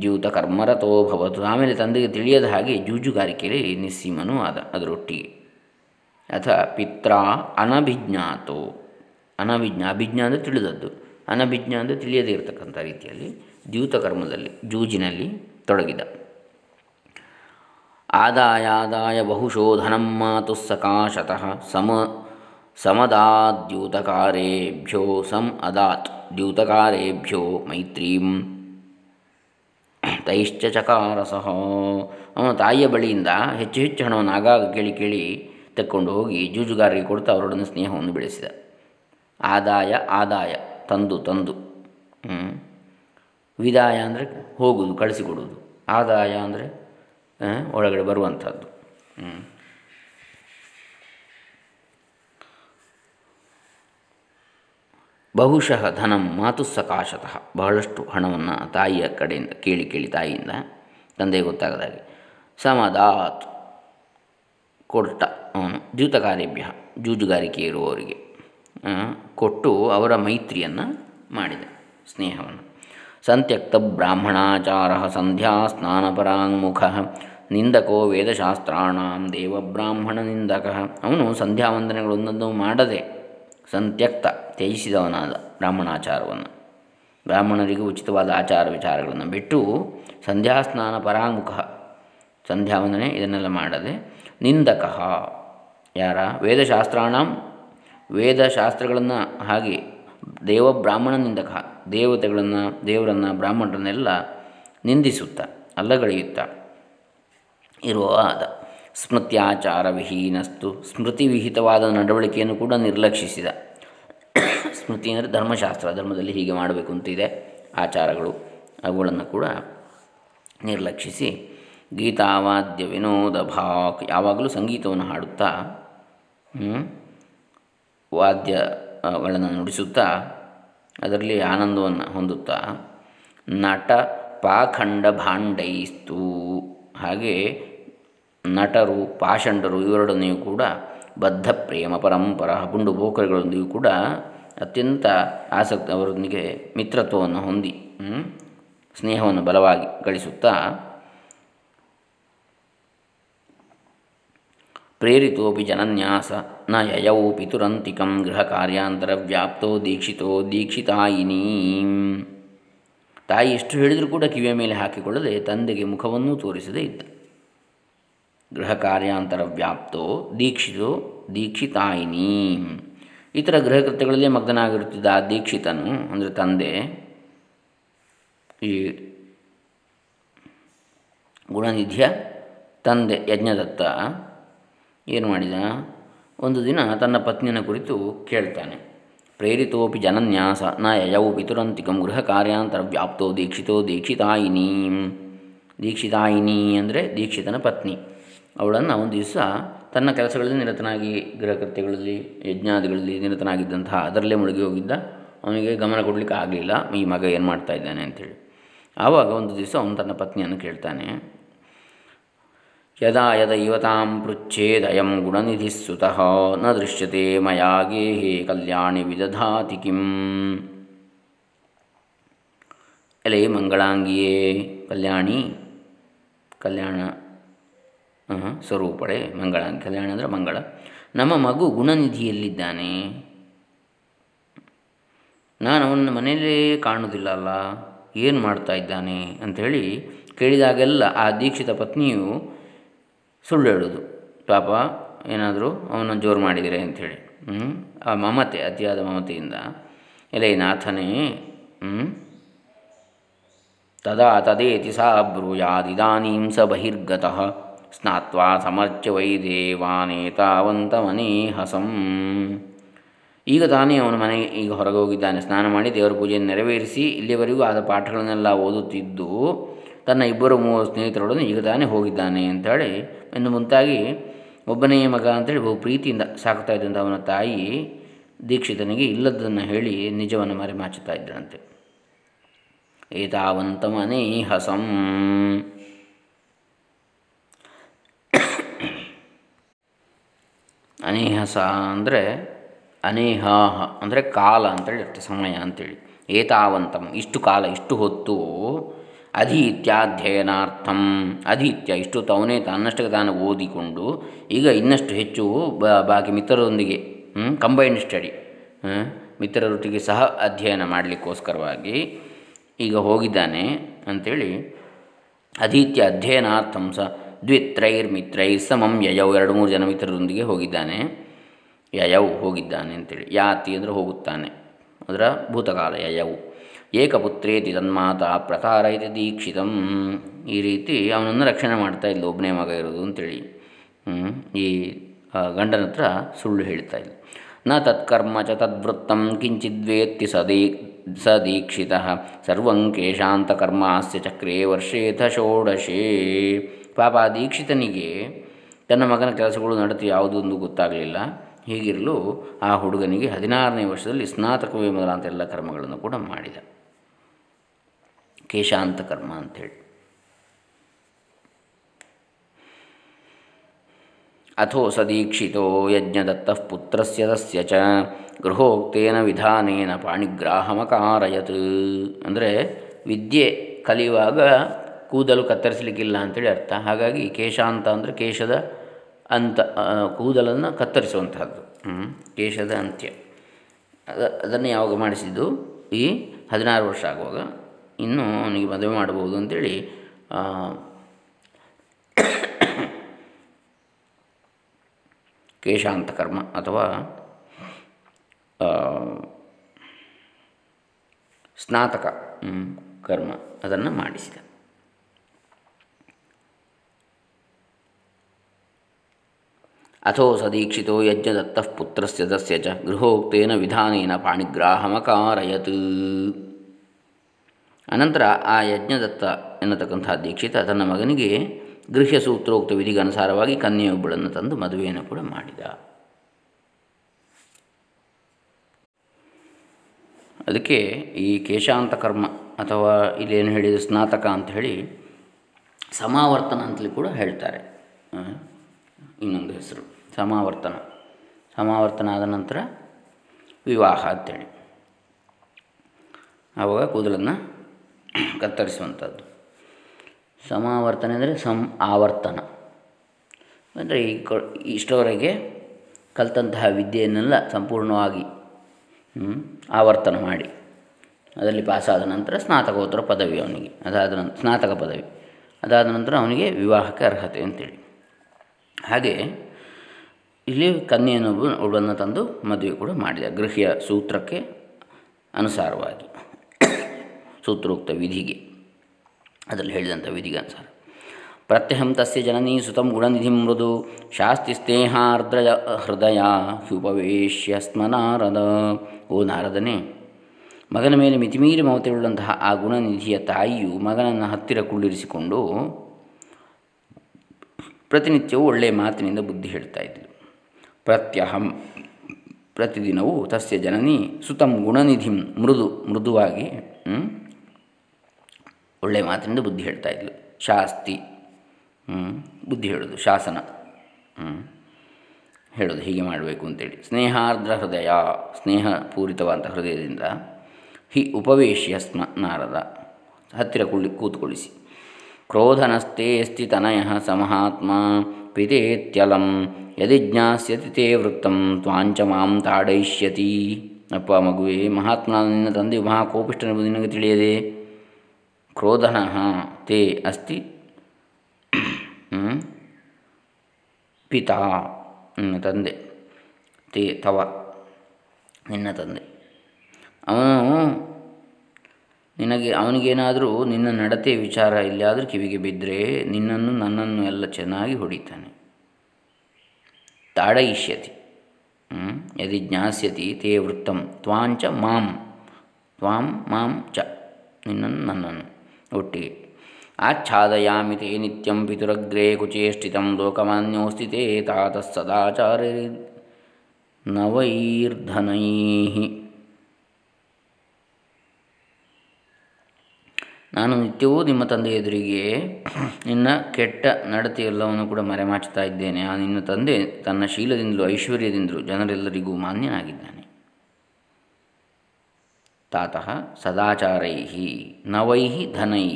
ದ್ಯೂತ ಕರ್ಮರತೋ ಭವತು. ಆಮೇಲೆ ತಂದೆಗೆ ತಿಳಿಯದ ಹಾಗೆ ಜೂಜುಗಾರಿಕೆಯಲ್ಲಿ ನಿಸ್ಸೀಮನೂ ಆದ, ಅದರೊಟ್ಟಿಗೆ. ಅಥ ಪಿತ್ರ ಅನಭಿಜ್ಞಾತೋ. ಅನಭಿಜ್ಞ, ಅಭಿಜ್ಞ ಅಂದರೆ ತಿಳಿದದ್ದು. ಅನಭಿಜ್ಞ ಅಂದರೆ ತಿಳಿಯದೇ ಇರತಕ್ಕಂಥ ರೀತಿಯಲ್ಲಿ ದ್ಯೂತ ಕರ್ಮದಲ್ಲಿ, ಜೂಜಿನಲ್ಲಿ ತೊಡಗಿದ. ಆದಾಯಾದಾಯ ಬಹುಶೋಧನಂ ಮಾತು ಸಕಾಶತಃ ಸಮ, ಸಮದಾದ್ಯೂತಕಾರೇಭ್ಯೋ ಸಂ ಅದಾತ್ ದ್ಯೂತಕಾರೇಭ್ಯೋ ಮೈತ್ರೀಂ. ತೈಶ್ಚ ಚಕಾರಸಃ. ಅವನ ತಾಯಿಯ ಬಳಿಯಿಂದ ಹೆಚ್ಚು ಹೆಚ್ಚು ಹಣವನ್ನು ಆಗಾಗ ಕೇಳಿ ಕೇಳಿ ತಕ್ಕೊಂಡು ಹೋಗಿ ಜೂಜುಗಾರರಿಗೆ ಕೊಡ್ತಾ ಅವರೊಡನೆ ಸ್ನೇಹವನ್ನು ಬೆಳೆಸಿದ. ಆದಾಯ ಆದಾಯ. ತಂದು ತಂದು ವಿದಾಯ ಅಂದರೆ ಹೋಗುವುದು ಕಳಿಸಿಕೊಡುವುದು ಆದಾಯ ಅಂದರೆ ಒಳಗಡೆ ಬರುವಂಥದ್ದು ಬಹುಶಃ ಧನಂ ಮಾತು ಸಕಾಶತಃ. ಬಹಳಷ್ಟು ಹಣವನ್ನು ತಾಯಿಯ ಕಡೆಯಿಂದ ಕೇಳಿ ಕೇಳಿ ತಾಯಿಯಿಂದ, ತಂದೆಗೆ ಗೊತ್ತಾಗದಾಗೆ ಸಮದಾತ್ ಕೊಟ್ಟ ಅವನು ದ್ಯೂತಕಾರ್ಯಭ್ಯ, ಜೂಜುಗಾರಿಕೆ ಇರುವವರಿಗೆ. ಕೊಟ್ಟು ಅವರ ಮೈತ್ರಿಯನ್ನು ಮಾಡಿದ, ಸ್ನೇಹವನ್ನು. ಸಂತ್ಯಕ್ತ ಬ್ರಾಹ್ಮಣಾಚಾರ ಸಂಧ್ಯಾ ಸ್ನಾನಪರಾಂಗುಖ ನಿಂದಕೋ ವೇದಶಾಸ್ತ್ರಾಣ ದೇವಬ್ರಾಹ್ಮಣ ನಿಂದಕ. ಅವನು ಸಂಧ್ಯಾ ವಂದನೆಗಳೊಂದನ್ನು ಮಾಡದೆ ಸಂತ್ಯಕ್ತ ತ್ಯಜಿಸಿದವನಾದ ಬ್ರಾಹ್ಮಣಾಚಾರವನ್ನು. ಬ್ರಾಹ್ಮಣರಿಗೆ ಉಚಿತವಾದ ಆಚಾರ ವಿಚಾರಗಳನ್ನು ಬಿಟ್ಟು ಸಂಧ್ಯಾ ಸ್ನಾನ ಪರಾಂಗುಖ ಸಂಧ್ಯಾವಂದನೆ ಇದನ್ನೆಲ್ಲ ಮಾಡದೆ ನಿಂದಕ. ಯಾರ? ವೇದಶಾಸ್ತ್ರಾಣ ವೇದಶಾಸ್ತ್ರಗಳನ್ನು ಹಾಗೆ ದೇವ ಬ್ರಾಹ್ಮಣ ನಿಂದಕ ದೇವತೆಗಳನ್ನು, ದೇವರನ್ನು, ಬ್ರಾಹ್ಮಣರನ್ನೆಲ್ಲ ನಿಂದಿಸುತ್ತ, ಅಲ್ಲಗಳೆಯುತ್ತ. ಇರುವ ಆದ ಸ್ಮೃತ್ಯಾಚಾರ ವಿಹೀನಸ್ತು, ಸ್ಮೃತಿ ವಿಹಿತವಾದ ನಡವಳಿಕೆಯನ್ನು ಕೂಡ ನಿರ್ಲಕ್ಷಿಸಿದ. ಸ್ಮೃತಿ ಅಂದರೆ ಧರ್ಮಶಾಸ್ತ್ರ, ಧರ್ಮದಲ್ಲಿ ಹೀಗೆ ಮಾಡಬೇಕು ಅಂತಿದೆ. ಆಚಾರಗಳು ಅವುಗಳನ್ನು ಕೂಡ ನಿರ್ಲಕ್ಷಿಸಿ ಗೀತಾವಾದ್ಯ ವಿನೋದ ಭಾಕ್ ಯಾವಾಗಲೂ ಸಂಗೀತವನ್ನು ಹಾಡುತ್ತಾ ವಾದ್ಯಗಳನ್ನು ನುಡಿಸುತ್ತಾ, ಅದರಲ್ಲಿ ಆನಂದವನ್ನು ಹೊಂದುತ್ತಾ, ನಟ ಪಾಖಂಡ ಭಾಂಡೈಸ್ತು. ಹಾಗೆ ನಟರು, ಪಾಷಂಡರು ಇವರೊಡನೆಯೂ ಕೂಡ ಬದ್ಧ ಪ್ರೇಮ ಪರಂಪರ ಪುಂಡು ಬೋಕರಿಗಳೊಂದಿಗೂ ಕೂಡ ಅತ್ಯಂತ ಆಸಕ್ತಿ ಅವರೊಂದಿಗೆ ಮಿತ್ರತ್ವವನ್ನು ಹೊಂದಿ ಸ್ನೇಹವನ್ನು ಬಲವಾಗಿ ಗಳಿಸುತ್ತಾ ಪ್ರೇರಿತೋಪಿ ಜನನ್ಯಾಸ ನ ಯಯೌ ಪಿತುರಂತಿಕಂ ಗೃಹ ಕಾರ್ಯಾಂತರ ವ್ಯಾಪ್ತೋ ದೀಕ್ಷಿತೋ ದೀಕ್ಷಿತಾಯಿನೀ ತಾಯಿ ಎಷ್ಟು ಹೇಳಿದರೂ ಕೂಡ ಕಿವಿಯ ಮೇಲೆ ಹಾಕಿಕೊಳ್ಳದೆ ತಂದೆಗೆ ಮುಖವನ್ನೂ ತೋರಿಸದೇ ಇದ್ದ. ಗೃಹ ಕಾರ್ಯಾಂತರ ವ್ಯಾಪ್ತೋ ದೀಕ್ಷಿತೋ ದೀಕ್ಷಿತಾಯಿನಿ. ಇತರ ಗೃಹ ಕೃತ್ಯಗಳಲ್ಲೇ ಮಗ್ನಾಗಿರುತ್ತಿದ್ದ ಆ ದೀಕ್ಷಿತನು, ಅಂದರೆ ತಂದೆ, ಈ ಗುಣನಿಧಿಯ, ತಂದೆ ಯಜ್ಞದತ್ತ ಏನು ಮಾಡಿದ? ಒಂದು ದಿನ ತನ್ನ ಪತ್ನಿಯನ್ನು ಕುರಿತು ಕೇಳ್ತಾನೆ. ಪ್ರೇರಿತೋಪಿ ಜನನ್ಯಾಸ ನ ಯಯೌ ಪಿತುರಂತಿಕಂ ಗೃಹ ಕಾರ್ಯಾಂತರ ವ್ಯಾಪ್ತೋ ದೀಕ್ಷಿತೋ ದೀಕ್ಷಿತಾಯಿನಿ. ದೀಕ್ಷಿತಾಯಿನಿ ಅಂದರೆ ದೀಕ್ಷಿತನ ಪತ್ನಿ. ಅವಳನ್ನು ಒಂದು ದಿವಸ ತನ್ನ ಕೆಲಸಗಳಲ್ಲಿ ನಿರತನಾಗಿ ಗೃಹಕೃತ್ಯಗಳಲ್ಲಿ ಯಜ್ಞಾದಿಗಳಲ್ಲಿ ನಿರತನಾಗಿದ್ದಂತಹ ಅದರಲ್ಲೇ ಮುಳುಗಿ ಹೋಗಿದ್ದ. ಅವನಿಗೆ ಗಮನ ಕೊಡಲಿಕ್ಕೆ ಆಗಲಿಲ್ಲ. ಈ ಮಗ ಏನು ಮಾಡ್ತಾ ಇದ್ದಾನೆ ಅಂಥೇಳಿ ಆವಾಗ ಒಂದು ದಿವಸ ಅವನು ತನ್ನ ಪತ್ನಿಯನ್ನು ಕೇಳ್ತಾನೆ. ಯದಾ ಯದ ಇವತಾಂ ಪೃಚ್ಛೇದಯಂ ಗುಣನಿಧಿಸ್ಸುತಃ ನ ದೃಶ್ಯತೆ ಮಯಾ ಗೇಹೇ ಕಲ್ಯಾಣಿ ವಿದಧಾತಿ ಕಿಂ ಎಲೆ ಮಂಗಳಾಂಗಿಯೇ ಕಲ್ಯಾಣಿ ಕಲ್ಯಾಣ ಸ್ವರೂಪಳೆ ಮಂಗಳಾಂಗಿ ಕಲ್ಯಾಣ ಅಂದರೆ ಮಂಗಳ. ನಮ್ಮ ಮಗು ಗುಣನಿಧಿಯಲ್ಲಿದ್ದಾನೆ. ನಾನು ಅವನ ಮನೆಯಲ್ಲೇ ಕಾಣುವುದಿಲ್ಲ ಅಲ್ಲ ಏನು ಮಾಡ್ತಾ ಇದ್ದಾನೆ ಅಂಥೇಳಿ ಕೇಳಿದಾಗೆಲ್ಲ ಆ ದೀಕ್ಷಿತ ಪತ್ನಿಯು ಸುಳ್ಳು ಹೇಳೋದು. ಪಾಪ ಏನಾದರೂ ಅವನ ಜೋರು ಮಾಡಿದರೆ ಅಂಥೇಳಿ. ಆ ಮಮತೆ, ಅತಿಯಾದ ಮಮತೆಯಿಂದ, ಎಲೆ ನಾಥನೇ ತದಾ ತದೇತಿ ಸಾ ಬ್ರೂಯಾದಿದಾನೀಂ ಸ ಬಹಿರ್ಗತಃ, ಸ್ನಾತ್ವಾ ಸಮರ್ಚ್ಯ ಮನೆ ಹಸಂ. ಈಗ ತಾನೇ ಅವನು ಮನೆ ಈಗ ಹೊರಗೆ ಹೋಗಿದ್ದಾನೆ. ಸ್ನಾನ ಮಾಡಿ ದೇವರ ಪೂಜೆಯನ್ನು ನೆರವೇರಿಸಿ ಇಲ್ಲಿವರೆಗೂ ಆದ ಪಾಠಗಳನ್ನೆಲ್ಲ ಓದುತ್ತಿದ್ದು, ತನ್ನ ಇಬ್ಬರು ಮೂವರು ಸ್ನೇಹಿತರೊಡನೆ ಈಗ ತಾನೇ ಹೋಗಿದ್ದಾನೆ ಅಂಥೇಳಿ ಇನ್ನು ಮುಂತಾಗಿ ಒಬ್ಬನೇ ಮಗ ಅಂತೇಳಿ ಬಹು ಪ್ರೀತಿಯಿಂದ ಸಾಕ್ತಾ ಇದ್ದಂಥ ಅವನ ತಾಯಿ ದೀಕ್ಷಿತನಿಗೆ ಇಲ್ಲದನ್ನು ಹೇಳಿ ನಿಜವನ್ನು ಮರೆಮಾಚುತ್ತಾ ಇದ್ದರಂತೆ ಏತಾವಂತಮನೇ ಹಸಂ. ಅನೇಹಸ ಅಂದರೆ ಅನೇಹಾಹ ಅಂದರೆ ಕಾಲ ಅಂತೇಳಿ ಅರ್ಥ ಸಮಯ ಅಂತೇಳಿ. ಏತಾವಂತಮ್ ಇಷ್ಟು ಕಾಲ ಇಷ್ಟು ಹೊತ್ತು ಅಧೀತ್ಯಾಧ್ಯಯನಾರ್ಥಂ. ಅಧೀತ್ಯ, ಇಷ್ಟು ತವನೇ ತನ್ನಷ್ಟಕ್ಕೆ ತಾನು ಓದಿಕೊಂಡು, ಈಗ ಇನ್ನಷ್ಟು ಹೆಚ್ಚು ಬಾಕಿ ಮಿತ್ರರೊಂದಿಗೆ ಕಂಬೈನ್ಡ್ ಸ್ಟಡಿ ಮಿತ್ರರೊಟ್ಟಿಗೆ ಸಹ ಅಧ್ಯಯನ ಮಾಡಲಿಕ್ಕೋಸ್ಕರವಾಗಿ ಈಗ ಹೋಗಿದ್ದಾನೆ ಅಂಥೇಳಿ ಅಧೀತ್ಯ ಅಧ್ಯಯನಾರ್ಥಂ ಸ ದ್ವಿತ್ರೈರ್ ಮಿತ್ರೈರ್ ಸಮಂ ಯಯೌ, ಎರಡು ಮೂರು ಜನ ಮಿತ್ರರೊಂದಿಗೆ ಹೋಗಿದ್ದಾನೆ. ಯಯೌ ಹೋಗಿದ್ದಾನೆ ಅಂತೇಳಿ ಯಾತಿ ಅಂದರೆ ಹೋಗುತ್ತಾನೆ, ಅದರ ಭೂತಕಾಲ ಯಯವು ಏಕಪುತ್ರೇತಿ ತನ್ಮಾತ ಪ್ರಕಾರೈತಿ ದೀಕ್ಷಿತಂ. ಈ ರೀತಿ ಅವನನ್ನು ರಕ್ಷಣೆ ಮಾಡ್ತಾ ಇಲ್ಲ ಒಬ್ಬನೇ ಮಗ ಇರೋದು ಅಂತೇಳಿ. ಈ ಗಂಡನ ಹತ್ರ ಸುಳ್ಳು ಹೇಳ್ತಾ ಇಲ್ಲ ನ ತತ್ಕರ್ಮ ಚ ತದ್ವೃತ್ತಂ ಕಿಂಚಿದ್ವೇತ್ತಿ ಸದೀ, ಸದೀಕ್ಷಿತ. ಸರ್ವಂ ಕೇಶಾಂತಕರ್ಮಾಸ್ಯ ಚಕ್ರೇ ವರ್ಷೇಥ ಷೋಡಶೇ ಪಾಪ ದೀಕ್ಷಿತನಿಗೆ ತನ್ನ ಮಗನ ಕೆಲಸಗಳು ನಡತೆ ಯಾವುದೊಂದು ಗೊತ್ತಾಗಲಿಲ್ಲ. ಹೀಗಿರಲು ಆ ಹುಡುಗನಿಗೆ ಹದಿನಾರನೇ ವರ್ಷದಲ್ಲಿ ಸ್ನಾತಕವೇ ಮೊದಲಾದಂಥ ಎಲ್ಲ ಕರ್ಮಗಳನ್ನು ಕೂಡ ಮಾಡಿದ. ಕೇಶಾಂತ ಕರ್ಮ ಅಂಥೇಳಿ. ಅಥೋ ಸದೀಕ್ಷಿತೋ ಯಜ್ಞದತ್ತಃ ಪುತ್ರಸ್ಯ ತಸ್ಯ ಚ, ಗೃಹೋಕ್ತೇನ ವಿಧಾನೇನ ಪಾಣಿಗ್ರಾಹಮಕಾರಯತ್. ಅಂದರೆ ವಿದ್ಯೆ ಕಲಿಯುವಾಗ ಕೂದಲು ಕತ್ತರಿಸಲಿಕ್ಕಿಲ್ಲ ಅಂತೇಳಿ ಅರ್ಥ. ಹಾಗಾಗಿ ಕೇಶಾಂತ ಅಂದರೆ ಕೇಶದ ಅಂತ ಕೂದಲನ್ನು ಕತ್ತರಿಸುವಂತಹದ್ದು ಕೇಶದ ಅಂತ್ಯ. ಅದ, ಅದನ್ನು ಯಾವಾಗ ಮಾಡಿಸಿದ್ದು? ಈ ಹದಿನಾರು ವರ್ಷ ಆಗುವಾಗ. ಇನ್ನೂ ಅವನಿಗೆ ಮದುವೆ ಮಾಡಬಹುದು ಅಂತೇಳಿ ಕೇಶಾಂತ ಕರ್ಮ ಅಥವಾ ಸ್ನಾತಕ ಕರ್ಮ ಅದನ್ನು ಮಾಡಿಸಿದ. ಅಥೋ ಸದೀಕ್ಷಿತೋ ಯಜ್ಞದತ್ತಃ ಪುತ್ರಸ್ಯ ತಸ್ಯ ಚ ಗೃಹೋಕ್ತೇನ ವಿಧಾನೇನ ಪಾಣಿಗ್ರಾಹಮಕಾರಯತ್. ಅನಂತರ ಆ ಯಜ್ಞದತ್ತ ಎನ್ನತಕ್ಕಂಥ ದೀಕ್ಷಿತ ತನ್ನ ಮಗನಿಗೆ ಗೃಹ್ಯ ಸೂತ್ರೋಕ್ತ ವಿಧಿಗೆ ಅನುಸಾರವಾಗಿ ಕನ್ಯೆಯೊಬ್ಬಳನ್ನು ತಂದು ಮದುವೆಯನ್ನು ಕೂಡ ಮಾಡಿದ. ಅದಕ್ಕೆ ಈ ಕೇಶಾಂತ ಕರ್ಮ ಅಥವಾ ಇಲ್ಲೇನು ಹೇಳಿದ ಸ್ನಾತಕ ಅಂತ ಹೇಳಿ ಸಮಾವರ್ತನ ಅಂತಲೂ ಕೂಡ ಹೇಳ್ತಾರೆ. ಇನ್ನೊಂದು ಹೆಸರು, ಸಮಾವರ್ತನ. ಸಮಾವರ್ತನ ಆದ ನಂತರ ವಿವಾಹ ಅಂತೇಳಿ. ಆವಾಗ ಕೂದಲನ್ನು ಕತ್ತರಿಸುವಂಥದ್ದು. ಸಮಾವರ್ತನೆ ಅಂದರೆ ಸಮ ಆವರ್ತನ. ಅಂದರೆ ಈ ಕ ಇಷ್ಟವರೆಗೆ ಕಲಿತಂತಹ ವಿದ್ಯೆಯನ್ನೆಲ್ಲ ಸಂಪೂರ್ಣವಾಗಿ ಆವರ್ತನ ಮಾಡಿ. ಅದರಲ್ಲಿ ಪಾಸಾದ ನಂತರ ಸ್ನಾತಕೋತ್ತರ ಪದವಿ ಅವನಿಗೆ, ಅದಾದ ನಂತರ ಸ್ನಾತಕ ಪದವಿ. ಅದಾದ ನಂತರ ಅವನಿಗೆ ವಿವಾಹಕ್ಕೆ ಅರ್ಹತೆ ಅಂತೇಳಿ. ಹಾಗೆ ಇಲ್ಲಿ ಕನ್ಯೆಯನ್ನು ಒಬ್ಬನ್ನು ತಂದು ಮದುವೆ ಕೂಡ ಮಾಡಿದೆ ಗೃಹ್ಯ ಸೂತ್ರಕ್ಕೆ ಅನುಸಾರವಾಗಿ. ಸೂತ್ರೋಕ್ತ ವಿಧಿಗೆ. ಅದರಲ್ಲಿ ಹೇಳಿದಂಥ ವಿಧಿಗೆ ಅನುಸಾರ. ಪ್ರತ್ಯಹಂ ತಸ್ಯ ಜನನೀ ಸುತಂ ಗುಣನಿಧಿ ಮೃದು ಶಾಸ್ತಿ ಸ್ನೇಹಾರ್ದ್ರ ಹೃದಯ ಹ್ಯುಪವೇಶ್ಯ ನಾರದ ಓ ನಾರದನೇ, ಮಗನ ಮೇಲೆ ಮಿತಿಮೀರಿ ಮಮತೆಯುಳ್ಳಂತಹ ಆ ಗುಣನಿಧಿಯ ತಾಯಿಯು ಮಗನನ್ನು ಹತ್ತಿರ ಕುಳ್ಳಿರಿಸಿಕೊಂಡು ಪ್ರತಿನಿತ್ಯವೂ ಒಳ್ಳೆಯ ಮಾತಿನಿಂದ ಬುದ್ಧಿ ಹೇಳ್ತಾ ಇದ್ದರು ಪ್ರತ್ಯಹಂ ಪ್ರತಿದಿನವೂ ತಸ್ಯ ಜನನಿ ಸುತಂ ಗುಣನಿಧಿಂ ಮೃದು ಮೃದುವಾಗಿ ಒಳ್ಳೆಯ ಮಾತಿನಿಂದ ಬುದ್ಧಿ ಹೇಳ್ತಾ ಇದ್ಲು. ಶಾಸ್ತಿ ಬುದ್ಧಿ ಹೇಳೋದು, ಶಾಸನ ಹೇಳೋದು ಹೀಗೆ ಮಾಡಬೇಕು ಅಂತೇಳಿ. ಸ್ನೇಹಾರ್ದ್ರ ಹೃದಯ, ಸ್ನೇಹ ಪೂರಿತವಾದಂಥ ಹೃದಯದಿಂದ ಹಿ ಉಪವೇಶ್ಯ ಸ್ಮ ನಾರದ ಹತ್ತಿರ ಕುಳ್ಳಿ, ಕೂತ್ಕೊಳ್ಳಿಸಿ. ಕ್ರೋಧನಸ್ತೆ ತನಯ ಸಮಹಾತ್ಮ ಪಿತೇತ್ಯಲಂ ಯದಿ ಜ್ಞಾಸ್ಯತಿ ತೇ ವೃತ್ತಂ ತ್ವಾಂಚ ಮಾಂ ತಾಡಯಿಷ್ಯತಿ. ಅಪ್ಪ ಮಗುವೆ ಮಹಾತ್ಮ ನಿನ್ನ ತಂದೆಯು ಮಹಾಕೋಪಿಷ್ಟನೆಂಬುದು ನಿನಗೆ ತಿಳಿಯದೆ? ಕ್ರೋಧನ ತೇ ಅಸ್ತಿ ಪಿತಾ ನಿನ್ನ ತಂದೆ ತೇ ತವ ನಿನ್ನ ತಂದೆ ಅವನು ನಿನಗೆ ಅವನಿಗೇನಾದರೂ ನಿನ್ನ ನಡತೆ ವಿಚಾರ ಎಲ್ಲಿಯಾದರೂ ಕಿವಿಗೆ ಬಿದ್ದರೆ ನಿನ್ನನ್ನು ನನ್ನನ್ನು ಎಲ್ಲ ಚೆನ್ನಾಗಿ ಹೊಡಿತಾನೆ। ತಾಡಯಿಷ್ಯತಿ। ಯದಿ ಜ್ಞಾಸ್ಯತಿ ತೇ ವೃತ್ತಂ, ತ್ವಾಂಚ ಮಾಂ। ತ್ವಾಂ, ಮಾಂ ಚ, ನಿನ್ನನ್ನು ನನ್ನನ್ನು। ಒಟ್ಟಿಗೆ ಆಚ್ಛಾದಯಾಮಿ ತೇ ನಿತ್ಯಂ ಪಿತುರಗ್ರೇ ಕುಚೇಷ್ಟಿತಂ ಲೋಕಮಾನ್ಯೋಸ್ತಿ ತಾತಃ ಸದಾಚಾರ್ಯ ನವೈರ್ಧನೈ. ನಾನು ನಿತ್ಯವೂ ನಿಮ್ಮ ತಂದೆ ಎದುರಿಗೆ ನಿನ್ನ ಕೆಟ್ಟ ನಡತೆಯೆಲ್ಲವನ್ನು ಕೂಡ ಮರೆಮಾಚುತ್ತಾ ಇದ್ದೇನೆ. ಆ ನಿನ್ನ ತಂದೆ ತನ್ನ ಶೀಲದಿಂದಲೂ ಐಶ್ವರ್ಯದಿಂದಲೂ ಜನರೆಲ್ಲರಿಗೂ ಮಾನ್ಯನಾಗಿದ್ದಾನೆ. ತಾತಃ ಸದಾಚಾರೈ ನವೈ ಧನೈ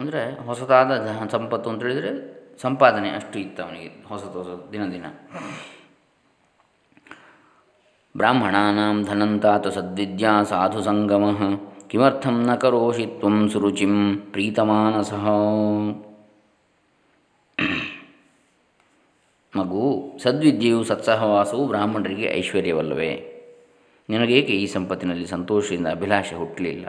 ಅಂದರೆ ಹೊಸದಾದ ಸಂಪತ್ತು ಅಂತೇಳಿದರೆ ಸಂಪಾದನೆ ಅಷ್ಟು ಇತ್ತು ಅವನಿಗೆ ಹೊಸತು ಹೊಸ ದಿನ ದಿನ. ಬ್ರಾಹ್ಮಣಾನಾಂ ಧನಂತಾತ ಸದ್ವಿದ್ಯಾ ಸಾಧು ಸಂಗಮ, ಕಿಮರ್ಥಂ ನ ಕರೋಷಿ ತ್ವಂ ಸುರುಚಿಂ ಪ್ರೀತಮಾನಸಃ. ಮಗು ಸದ್ವಿದ್ಯೆಯು ಸತ್ಸಹವಾಸವು ಬ್ರಾಹ್ಮಣರಿಗೆ ಐಶ್ವರ್ಯವಲ್ಲವೇ? ನಿನಗೇಕೆ ಈ ಸಂಪತ್ತಿನಲ್ಲಿ ಸಂತೋಷದಿಂದ ಅಭಿಲಾಷೆ ಹುಟ್ಟಲಿಲ್ಲ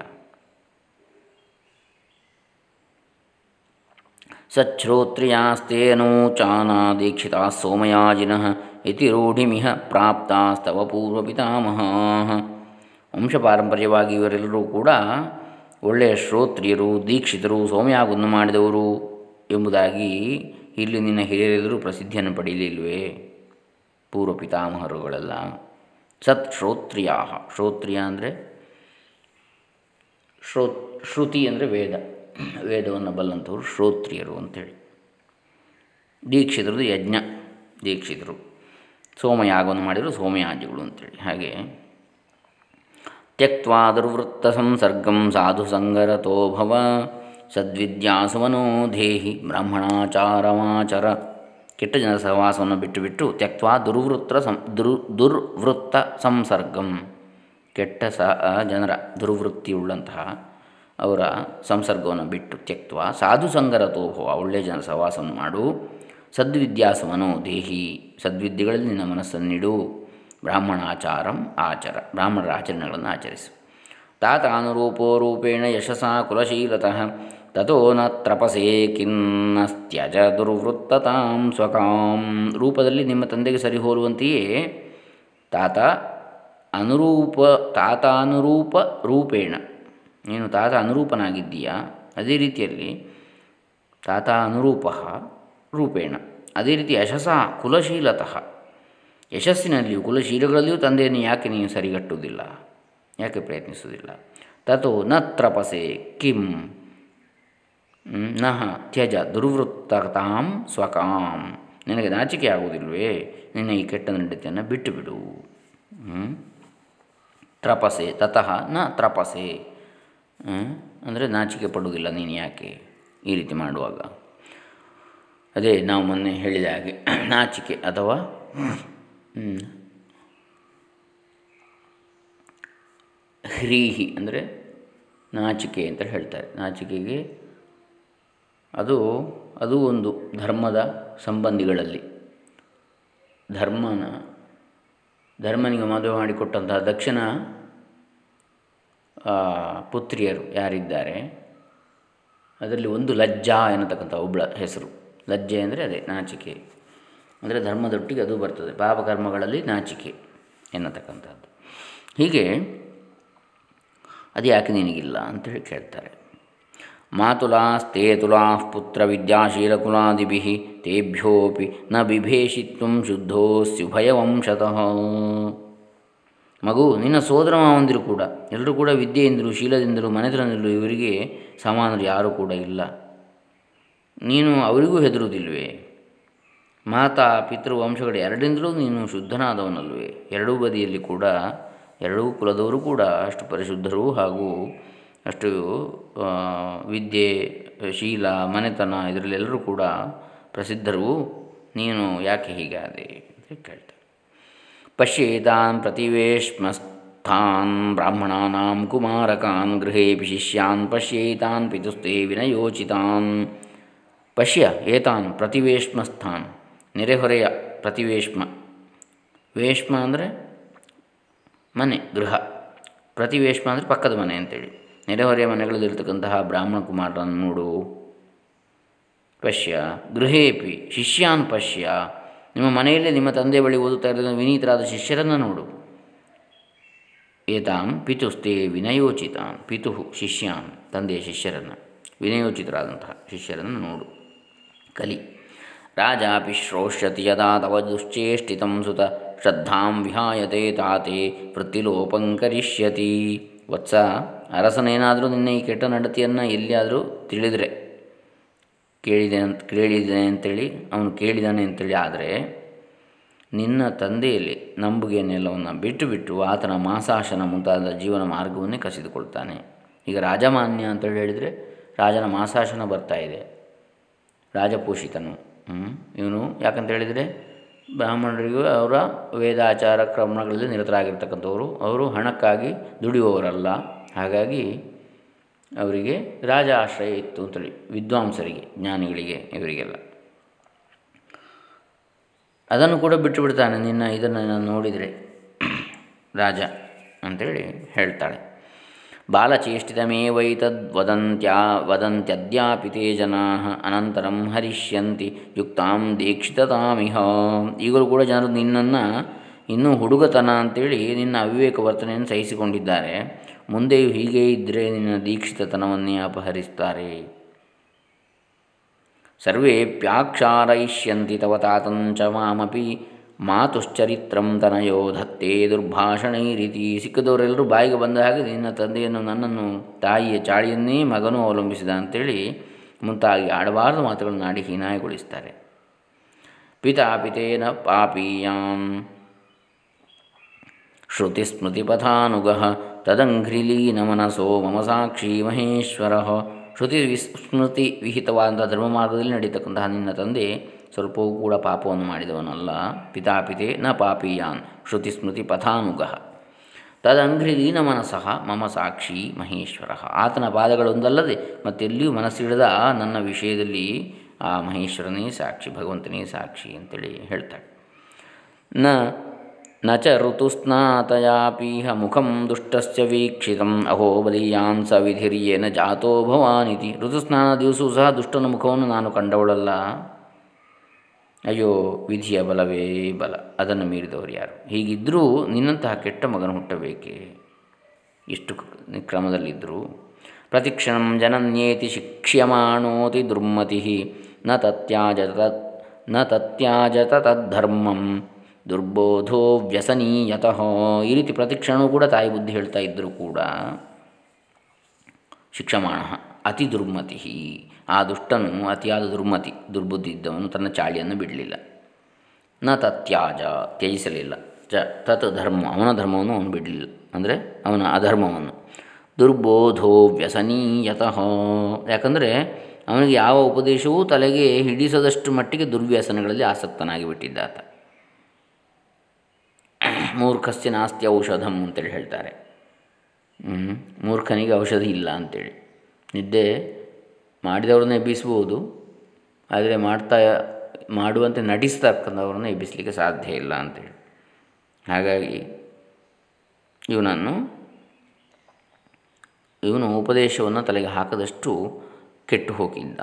ಸಚ್ಛ್ರೋತ್ರಿಯಾಸ್ತೇನೋಚಾನ ದೀಕ್ಷಿತಾ ಸೋಮಯಾಜಿನಃ ಇತಿ ರೂಢಿಮಿಹ ಪ್ರಾಪ್ತಾಸ್ತವ ಪೂರ್ವಪಿತಾಮಹ. ವಂಶ ಪಾರಂಪರ್ಯವಾಗಿ ಇವರೆಲ್ಲರೂ ಕೂಡ ಒಳ್ಳೆಯ ಶ್ರೋತ್ರಿಯರು, ದೀಕ್ಷಿತರು ಸೋಮಯಾಗವನ್ನು ಮಾಡಿದವರು ಎಂಬುದಾಗಿ ಇಲ್ಲಿ ನಿನ್ನ ಹಿರಿಯರೆಲ್ಲರೂ ಪ್ರಸಿದ್ಧಿಯನ್ನು ಪಡೆಯಲಿಲ್ವೇ? ಪೂರ್ವ ಪಿತಾಮಹರುಗಳೆಲ್ಲ ಸತ್ ಶ್ರೋತ್ರಿಯ ಶ್ರೋತ್ರಿಯ ಅಂದರೆ ಶ್ರೋ, ಶ್ರುತಿ ಅಂದರೆ ವೇದ. ವೇದವನ್ನು ಬಲ್ಲಂಥವ್ರು ಶ್ರೋತ್ರಿಯರು ಅಂಥೇಳಿ. ದೀಕ್ಷಿತರದು ಯಜ್ಞ ದೀಕ್ಷಿತರು. ಸೋಮಯಾಗವನ್ನು ಮಾಡಿದರು ಸೋಮಯಾಜಿಗಳು ಅಂಥೇಳಿ. ಹಾಗೆ ತ್ಯಕ್ವಾ ದುರ್ವೃತ್ತ ಸಂಸರ್ಗಂ ಸಾಧು ಸಂಗರತೋ ಭವ ಸದ್ವಿದ್ಯಾಸುವನೋ ದೇಹಿ ಬ್ರಾಹ್ಮಣಾಚಾರಮಾಚರ ಕೆಟ್ಟ ಜನರ ಸಹವಾಸವನ್ನು ಬಿಟ್ಟು ಬಿಟ್ಟು ತ್ಯಕ್ವಾ ದುರ್ವೃತ್ತ ಸಂ, ದುರ್, ದುರ್ವೃತ್ತ ಸಂಸರ್ಗಂ. ಕೆಟ್ಟ ಸಹ ಜನರ ದುರ್ವೃತ್ತಿಯುಳ್ಳಂತಹ ಅವರ ಸಂಸರ್ಗವನ್ನು ಬಿಟ್ಟು ತ್ಯಕ್ವ ಸಾಧು ಸಂಗರತೋಭವ ಒಳ್ಳೆಯ ಜನರ ಸಹವಾಸವನ್ನು ಮಾಡು. ಸದ್ವಿದ್ಯಾಸಮನೋ ದೇಹಿ, ಸದ್ವಿದ್ಯೆಗಳಲ್ಲಿ ನಿನ್ನ ಮನಸ್ಸನ್ನಿಡು ಬ್ರಾಹ್ಮಣಾಚಾರಂ ಆಚರ, ಬ್ರಾಹ್ಮಣರ ಆಚರಣೆಗಳನ್ನು ಆಚರಿಸು. ತಾತಾನುರೂಪೋ ರೂಪೇಣ ಯಶಸ ಕುಲಶೀಲತಃ. ತಥೋ ನ ತ್ರಪಸೇ ಕಿನ್ನಸ್ತ್ಯಜ ದುರ್ವೃತ್ತತಾಂ ಸ್ವಕಾಂ ರೂಪದಲ್ಲಿ ನಿಮ್ಮ ತಂದೆಗೆ ಸರಿ ಹೋಲುವಂತೆಯೇ ತಾತ ಅನುರೂಪ, ತಾತಾನುರೂಪ ರೂಪೇಣ। ನೀನು ತಾತ ಅನುರೂಪನಾಗಿದ್ದೀಯಾ? ಅದೇ ರೀತಿಯಲ್ಲಿ ತಾತ ಅನುರೂಪ ರೂಪೇಣ। ಅದೇ ರೀತಿ ಯಶಸ ಕುಲಶೀಲತಃ। ಯಶಸ್ಸಿನಲ್ಲಿಯೂ ಕುಲಶೀಲಗಳಲ್ಲಿಯೂ ತಂದೆಯನ್ನು ಯಾಕೆ ನೀನು ಸರಿಗಟ್ಟುವುದಿಲ್ಲ? ಯಾಕೆ ಪ್ರಯತ್ನಿಸುವುದಿಲ್ಲ? ತಥೋ ನ ತ್ರಪಸೆ ಕಿಂ ನಹ, ತ್ಯಜ ದುರ್ವೃತ್ತತಾಂ ಸ್ವಕಾಂ. ನಿನಗೆ ನಾಚಿಕೆ ಆಗುವುದಿಲ್ವೇ ನಿನ್ನ ಈ ಕೆಟ್ಟ ನಡತೆಯನ್ನು ಬಿಟ್ಟು ಬಿಡು ತ್ರಪಸೆ ತತಃ ನ ತ್ರಪಸೆ ಅಂದರೆ ನಾಚಿಕೆ ಪಡುವುದಿಲ್ಲ ನೀನು ಯಾಕೆ? ಈ ರೀತಿ ಮಾಡುವಾಗ. ಅದೇ ನಾವು ಮೊನ್ನೆ ಹೇಳಿದ ಹಾಗೆ, ನಾಚಿಕೆ ಅಥವಾ ಹ್ರೀಹಿ ಅಂದರೆ ನಾಚಿಕೆ ಅಂತ ಹೇಳ್ತಾರೆ. ನಾಚಿಕೆಗೆ ಅದು ಅದು ಒಂದು ಧರ್ಮದ ಸಂಬಂಧಿಗಳಲ್ಲಿ. ಧರ್ಮನ, ಧರ್ಮನಿಗೆ ಮದುವೆ ಮಾಡಿಕೊಟ್ಟಂತಹ ದಕ್ಷಿಣ ಪುತ್ರಿಯರು ಯಾರಿದ್ದಾರೆ? ಅದರಲ್ಲಿ ಒಂದು ಲಜ್ಜಾ ಎನ್ನತಕ್ಕಂಥ ಒಬ್ಬಳ ಹೆಸರು. ಲಜ್ಜೆ ಅಂದರೆ ಅದೇ, ನಾಚಿಕೆ. ಅಂದರೆ ಧರ್ಮದೊಟ್ಟಿಗೆ ಅದು ಬರ್ತದೆ. ಪಾಪಕರ್ಮಗಳಲ್ಲಿ ನಾಚಿಕೆ ಎನ್ನತಕ್ಕಂಥದ್ದು. ಹೀಗೆ ಅದು ಯಾಕೆ ನಿನಗಿಲ್ಲ ಅಂತೇಳಿ ಕೇಳ್ತಾರೆ. ಮಾತುಲಾಸ್ತೆ ತುಲಾ ಪುತ್ರ ವಿದ್ಯಾಶೀಲಕುಲಾದಿಭಿ ತೇಭ್ಯೋಪಿ ನ ಬಿಭೇಷಿತ್ವ ಶುದ್ಧೋಸ್ಯುಭಯವಂಶತಃ ಮಗು, ನಿನ್ನ ಸೋದರ ಮಾವಂದಿರು ಕೂಡ ಎಲ್ಲರೂ ಕೂಡ ವಿದ್ಯೆಯಿಂದಲೂ ಶೀಲದಿಂದಲೂ ಮನೆತನದಿಂದಲೂ ಇವರಿಗೆ ಸಮಾನರು ಯಾರೂ ಕೂಡ ಇಲ್ಲ. ನೀನು ಅವರಿಗೂ ಹೆದರುವುದಿಲ್ವೇ ಮಾತಾ, ಪಿತೃ, ವಂಶಗಳು ಎರಡಿಂದಲೂ ನೀನು ಶುದ್ಧನಾದವನಲ್ವೇ ಎರಡೂ ಬದಿಯಲ್ಲಿ ಕೂಡ, ಎರಡೂ ಕುಲದವರು ಕೂಡ ಅಷ್ಟು ಪರಿಶುದ್ಧರು ಹಾಗೂ ಅಷ್ಟು ವಿದ್ಯೆ, ಶೀಲ, ಮನೆತನ ಇದರಲ್ಲೆಲ್ಲರೂ ಕೂಡ ಪ್ರಸಿದ್ಧರು. ನೀನು ಯಾಕೆ ಹೀಗಾದೆ ಅಂತ ಕೇಳ್ತಾರೆ. ಪಶ್ಯೇತಾನ್ ಪ್ರತಿವೇಶ್ಮಸ್ಥಾನ್ ಬ್ರಾಹ್ಮಣಾನಾಂ ಕುಮಾರಕಾನ್ ಗೃಹೇಪಿ ಶಿಷ್ಯಾನ್ ಪಶ್ಯೇತಾನ್ ಪಿತುಸ್ತೆ ವಿನಯೋಚಿತಾನ್. ಪಶ್ಯ ಏತಾನ್ ಪ್ರತಿವೇಶ್ಮಸ್ಥಾನ್ ನೆರೆಹೊರೆಯ ಪ್ರತಿವೇಶ್ಮ ವೇಶ್ಮ ಅಂದರೆ ಮನೆ, ಗೃಹ. ಪ್ರತಿವೇಶ್ಮ ಅಂದರೆ ಪಕ್ಕದ ಮನೆ ಅಂತೇಳಿ. ನೆರೆಹೊರೆಯ ಮನೆಗಳಲ್ಲಿರ್ತಕ್ಕಂತಹ ಬ್ರಾಹ್ಮಣ ಕುಮಾರರನ್ನು ನೋಡು. ಪಶ್ಯ. ಗೃಹೇಪಿ. ಶಿಷ್ಯಾನ್ ಪಶ್ಯ. ನಿಮ್ಮ ಮನೆಯಲ್ಲಿ ನಿಮ್ಮ ತಂದೆ ಬಳಿ ಓದುತ್ತಾ ಇರತಕ್ಕಂಥ ವಿನೀತರಾದ ಶಿಷ್ಯರನ್ನು ನೋಡು. ಏತಾಂ ಪಿತುಸ್ತೇ ವಿನಯೋಚಿತಾನ್ ಪಿತು ಶಿಷ್ಯಾನ್ ತಂದೆಯ ಶಿಷ್ಯರನ್ನು. ವಿನಯೋಚಿತರಾದಂತಹ ಶಿಷ್ಯರನ್ನು ನೋಡು. ಕಲಿ. ರಾಜಾಪಿ ಶ್ರೋಷ್ಯತಿ ಯದಾ ತವ ದುಶ್ಚೇಷ್ಟಿತಂ ಸುತ ಶ್ರದ್ಧಾಂ ವಿಹಾಯತೆ ತಾತೆ ವೃತ್ತಿಲೋಪಂ ವತ್ಸ, ಅರಸನೇನಾದರೂ ನಿನ್ನ ಈ ಕೆಟ್ಟ ನಡತೆಯನ್ನು ಎಲ್ಲಿಯಾದರೂ ತಿಳಿದರೆ, ಕೇಳಿದೆ ಅಂತ, ಕೇಳಿದೆ ಅಂತೇಳಿ, ಅವನು ಕೇಳಿದಾನೆ ಅಂತೇಳಿ, ಆದರೆ ನಿನ್ನ ತಂದೆಯಲ್ಲಿ ನಂಬುಗೆಯನ್ನೆಲ್ಲವನ್ನು ಬಿಟ್ಟು ಬಿಟ್ಟು ಆತನ ಮಾಸಾಶನ ಮುಂತಾದ ಜೀವನ ಮಾರ್ಗವನ್ನೇ ಕಸಿದುಕೊಳ್ತಾನೆ. ಈಗ ರಾಜಮಾನ್ಯ ಅಂತೇಳಿ ಹೇಳಿದರೆ ರಾಜನ ಮಾಸಾಶನ ಬರ್ತಾ ಇದೆ. ರಾಜಪೋಷಿತನು. ಇವನು ಯಾಕಂತ ಹೇಳಿದರೆ ಬ್ರಾಹ್ಮಣರಿಗೂ ಅವರ ವೇದಾಚಾರ ಕ್ರಮಗಳಲ್ಲಿ ನಿರತರಾಗಿರ್ತಕ್ಕಂಥವರು. ಅವರು ಹಣಕ್ಕಾಗಿ ದುಡಿಯುವವರಲ್ಲ. ಹಾಗಾಗಿ ಅವರಿಗೆ ರಾಜ ಆಶ್ರಯ ಇತ್ತು ಅಂತೇಳಿ, ವಿದ್ವಾಂಸರಿಗೆ, ಜ್ಞಾನಿಗಳಿಗೆ ಇವರಿಗೆಲ್ಲ. ಅದನ್ನು ಕೂಡ ಬಿಟ್ಟು ಬಿಡ್ತಾನೆ. ನಿನ್ನ ಇದನ್ನು ನಾನು ನೋಡಿದರೆ ರಾಜ ಅಂಥೇಳಿ ಹೇಳ್ತಾಳೆ. ಬಾಲಚೇಷ್ಟಿತಮೇವೈತದ್ವದಂತ್ಯಾ, ವದಂತ್ಯದ್ಯಾಪಿ ತೇ ಜನಾ, ಅನಂತರಂ ಹರಿಷ್ಯಂತಿ, ಯುಕ್ತಾಂ ದೀಕ್ಷಿತತಾಮಿಹ. ಈಗಲೂ ಕೂಡ ಜನರು ನಿನ್ನನ್ನು ಇನ್ನೂ ಹುಡುಗತನ ಅಂತೇಳಿ ನಿನ್ನ ಅವಿವೇಕ ವರ್ತನೆಯನ್ನು ಸಹಿಸಿಕೊಂಡಿದ್ದಾರೆ. ಮುಂದೆಯೂ ಹೀಗೆ ಇದ್ದರೆ ನಿನ್ನ ದೀಕ್ಷಿತತನವನ್ನೇ ಅಪಹರಿಸ್ತಾರೆ. ಸರ್ವೇಪ್ಯಾಕ್ಷಾರಯಿಷ್ಯಂತಿ ತವ ತಾತಂಚ ಮಾಮಪಿ ಮಾತುಶ್ಚರಿತ್ರಂ ತನಯೋ ಧತ್ತೇ ದುರ್ಭಾಷಣೈರಿತಿ ಸಿಕ್ಕದವರೆಲ್ಲರೂ ಬಾಯಿಗೆ ಬಂದ ಹಾಗೆ ನಿನ್ನ ತಂದೆಯನ್ನು ನನ್ನನ್ನು ತಾಯಿಯ ಚಾಳಿಯನ್ನೇ ಮಗನೂ ಅವಲಂಬಿಸಿದ ಅಂತೇಳಿ ಮುಂತಾಗಿ ಆಡಬಾರದು ಮಾತುಗಳನ್ನು ಆಡಿ ಹೀನಾಯಗೊಳಿಸ್ತಾರೆ. ಪಿತಾಪಿತೇನ ಪಾಪೀಯಾಂ. ಶ್ರುತಿಸ್ಮೃತಿಪಥಾನುಗ ತದಂಘ್ರಿಲೀನಮನಸೋ ಮಮ ಸಾಕ್ಷಿ ಮಹೇಶ್ವರ. ಶ್ರುತಿ ವಿಸ್ಮೃತಿ ಸ್ಮೃತಿ ವಿಹಿತವಾದ ಧರ್ಮ ಮಾರ್ಗದಲ್ಲಿ ನಡೀತಕ್ಕಂತಹ ನಿನ್ನ ತಂದೆ ಸ್ವಲ್ಪವೂ ಕೂಡ ಪಾಪವನ್ನು ಮಾಡಿದವನಲ್ಲ. ಪಿತಾಪಿತೆ ನ ಪಾಪೀಯಾನ್. ಶ್ರುತಿ ಸ್ಮೃತಿ ಪಥಾನುಗ. ತದಂಘ್ರಿಲೀನ ಮನಸಃ ಮಮ ಸಾಕ್ಷಿ ಮಹೇಶ್ವರ. ಆತನ ಪಾದಗಳೊಂದಲ್ಲದೆ ಮತ್ತೆಲ್ಲಿಯೂ ಮನಸ್ಸಿಡದ ನನ್ನ ವಿಷಯದಲ್ಲಿ ಆ ಮಹೇಶ್ವರನೇ ಸಾಕ್ಷಿ, ಭಗವಂತನೇ ಸಾಕ್ಷಿ ಅಂತೇಳಿ ಹೇಳ್ತಾಳೆ. ನ ನ ಚ ಋತುಸ್ನಾತಯಾಪೀಹ ಮುಖಂ ದುಷ್ಟಸ್ಯ ವೀಕ್ಷಿತಂ. ಅಹೋ ಬಲೀಯಾನ್ ಸ ವಿಧಿರ್ಯೇನ ಜಾತೋ ಭವಾನಿತಿ. ಋತುಸ್ನಾನ ದಿವಸವೂ ಸಹ ದುಷ್ಟನ ಮುಖವನ್ನು ನಾನು ಕಂಡವಳಲ್ಲ. ಅಯ್ಯೋ, ವಿಧಿಯ ಬಲವೇ ಬಲ. ಅದನ್ನು ಮೀರಿದವರು ಯಾರು? ಹೀಗಿದ್ದರೂ ನಿನ್ನಂತಹ ಕೆಟ್ಟ ಮಗನ ಹುಟ್ಟಬೇಕೆ? ಇಷ್ಟು ಕ್ರಮದಲ್ಲಿದ್ದರು ಪ್ರತಿಕ್ಷಣಂ ಜನನ್ಯೇತಿ ಶಿಕ್ಷ್ಯಮಾಣೋತಿ ದುರ್ಮತಿ. ನ ತತ್ಯಾಜತ ನ ತತ್ಯಾಜತ ತದ್ಧರ್ಮಂ ದುರ್ಬೋಧೋ ವ್ಯಸನೀಯತಃ. ಈ ರೀತಿ ಪ್ರತಿಕ್ಷಣವೂ ಕೂಡ ತಾಯಿ ಬುದ್ಧಿ ಹೇಳ್ತಾ ಇದ್ದರೂ ಕೂಡ ಶಿಕ್ಷಮಾಣ. ಅತಿ ದುರ್ಮತಿ ಆ ದುಷ್ಟನು ಅತಿಯಾದ ದುರ್ಮತಿ, ದುರ್ಬುದ್ಧಿ ಇದ್ದವನು ತನ್ನ ಚಾಳಿಯನ್ನು ಬಿಡಲಿಲ್ಲ. ನ ತತ್ಯಾಜ, ತ್ಯಜಿಸಲಿಲ್ಲ. ಚ ತತ್ ಧರ್ಮ, ಅವನ ಧರ್ಮವನ್ನು ಅವನು ಬಿಡಲಿಲ್ಲ. ಅಂದರೆ ಅವನ ಅಧರ್ಮವನ್ನು. ದುರ್ಬೋಧೋ ವ್ಯಸನೀಯತಃ. ಯಾಕಂದರೆ ಅವನಿಗೆ ಯಾವ ಉಪದೇಶವೂ ತಲೆಗೆ ಹಿಡಿಸದಷ್ಟು ಮಟ್ಟಿಗೆ ದುರ್ವ್ಯಸನಗಳಲ್ಲಿ ಆಸಕ್ತನಾಗಿ ಬಿಟ್ಟಿದ್ದಾತ. ಮೂರ್ಖಸ್ಯ ನಾಸ್ತಿ ಔಷಧಂ ಅಂತೇಳಿ ಹೇಳ್ತಾರೆ. ಮೂರ್ಖನಿಗೆ ಔಷಧಿ ಇಲ್ಲ ಅಂತೇಳಿ. ನಿದ್ದೆ ಮಾಡಿದವ್ರನ್ನ ಎಬ್ಬಿಸ್ಬೋದು, ಆದರೆ ಮಾಡ್ತಾ ಮಾಡುವಂತೆ ನಟಿಸ್ತಕ್ಕಂಥವ್ರನ್ನ ಎಬ್ಬಿಸಲಿಕ್ಕೆ ಸಾಧ್ಯ ಇಲ್ಲ ಅಂತೇಳಿ ಹಾಗಾಗಿ ಇವನನ್ನು, ಇವನು ಉಪದೇಶವನ್ನು ತಲೆಗೆ ಹಾಕದಷ್ಟು ಕೆಟ್ಟು ಹೋಗಿದ್ದ.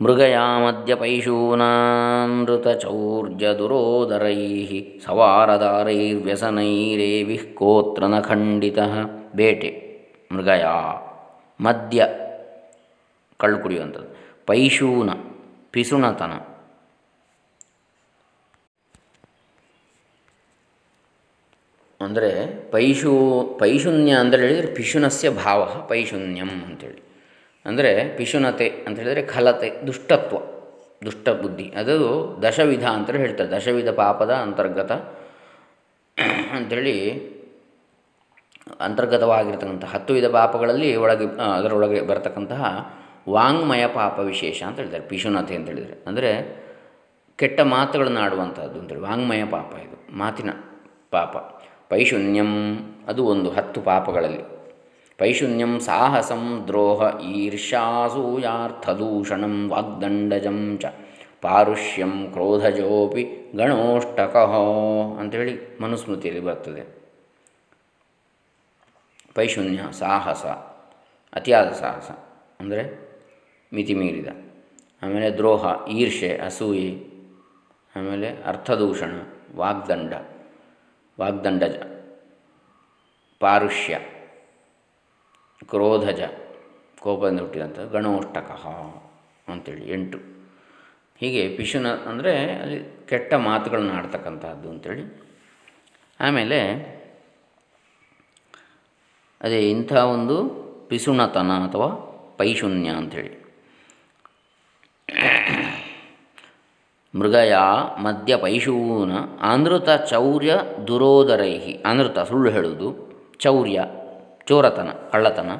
ಮೃಗಯಾಮದ್ಯಪೈಶೂನಾನೃತಚೌರ್ಯದುರೋದರೈ ಸವಾರದಾರೈರ್ವ್ಯಸನೈರೇವಿಃ ಸವಾರದಾರೈರ್ವ್ಯಸನೈರೇವಿ ಕೋತ್ರನ ಖಂಡಿತ ಬೇಟೆ. ಮೃಗಯ, ಮದ್ಯ, ಕಳ್ಳು ಕುಡಿಯುವಂಥದ್ದು. ಪೈಶೂನ ಪಿಸುಣತನ ಅಂದರೆ ಪೈಶೂ, ಪೈಶೂನ್ಯ ಅಂತ ಹೇಳಿದರೆ ಪಿಶುನಸ್ಯ ಭಾವ, ಪೈಶೂನ್ಯಂ ಅಂಥೇಳಿ ಅಂದರೆ ಪಿಶುನತೆ ಅಂತ ಹೇಳಿದರೆ ಖಲತೆ, ದುಷ್ಟತ್ವ ದುಷ್ಟ ಬುದ್ಧಿ ಅದು ದಶವಿಧ ಅಂತ ಹೇಳ್ತಾರೆ. ದಶವಿಧ ಪಾಪದ ಅಂತರ್ಗತ. ಅಂಥೇಳಿ ಅಂತರ್ಗತವಾಗಿರ್ತಕ್ಕಂಥ ಹತ್ತು ವಿಧ ಪಾಪಗಳಲ್ಲಿ ಒಳಗೆ ಅದರೊಳಗೆ ಬರತಕ್ಕಂತಹ ವಾಂಗ್ಮಯ ಪಾಪ ವಿಶೇಷ ಅಂತ ಹೇಳಿದ್ದಾರೆ ಪಿಶುನಾಥೆ ಅಂತ ಹೇಳಿದರೆ. ಅಂದರೆ ಕೆಟ್ಟ ಮಾತುಗಳನ್ನು ಆಡುವಂಥದ್ದು ಅಂತೇಳಿ ವಾಂಗ್ಮಯ ಪಾಪ ಇದು, ಮಾತಿನ ಪಾಪ. ಪೈಶೂನ್ಯಂ, ಅದು ಒಂದು ಹತ್ತು ಪಾಪಗಳಲ್ಲಿ. ಪೈಶೂನ್ಯಂ ಸಾಹಸಂ ದ್ರೋಹ ಈರ್ಷಾಸೂಯಾರ್ಥದೂಷಣಂ ವಾಗ್ದಂಡಜಂ ಚ ಪಾರುಷ್ಯಂ ಕ್ರೋಧಜೋಪಿ ಗಣೋಷ್ಟಕಃ ಅಂಥೇಳಿ ಮನುಸ್ಮೃತಿಯಲ್ಲಿ ಬರ್ತದೆ. ಪೈಶೂನ್ಯ ಸಾಹಸ, ಅತಿಯಾದ ಸಾಹಸ ಅಂದರೆ ಮಿತಿ ಮೀರಿದ. ಆಮೇಲೆ ದ್ರೋಹ ಈರ್ಷೆ ಅಸೂಯೆ, ಆಮೇಲೆ ಅರ್ಥದೂಷಣ, ವಾಗ್ದಂಡ, ವಾಗ್ದಂಡಜ, ಪಾರುಷ್ಯ, ಕ್ರೋಧಜ ಕೋಪದಿಂದ ಹುಟ್ಟಿದಂಥ ಗಣೋಷ್ಟಕ ಅಂತೇಳಿ ಎಂಟು. ಹೀಗೆ ಪಿಶುನ ಅಂದರೆ ಅಲ್ಲಿ ಕೆಟ್ಟ ಮಾತುಗಳನ್ನ ಆಡ್ತಕ್ಕಂಥದ್ದು ಅಂಥೇಳಿ ಆಮೇಲೆ ಅದೇ ಇಂಥ ಒಂದು ಪಿಸುಣತನ ಅಥವಾ ಪೈಶೂನ್ಯ ಅಂಥೇಳಿ. ಮೃಗಯ ಮಧ್ಯ ಪೈಶೂನ ಅನೃತ ಚೌರ್ಯ ದುರೋದರೈಹಿ. ಅನೃತ ಸುಳ್ಳು ಹೇಳುವುದು. ಚೌರ್ಯ, ಚೋರತನ, ಕಳ್ಳತನ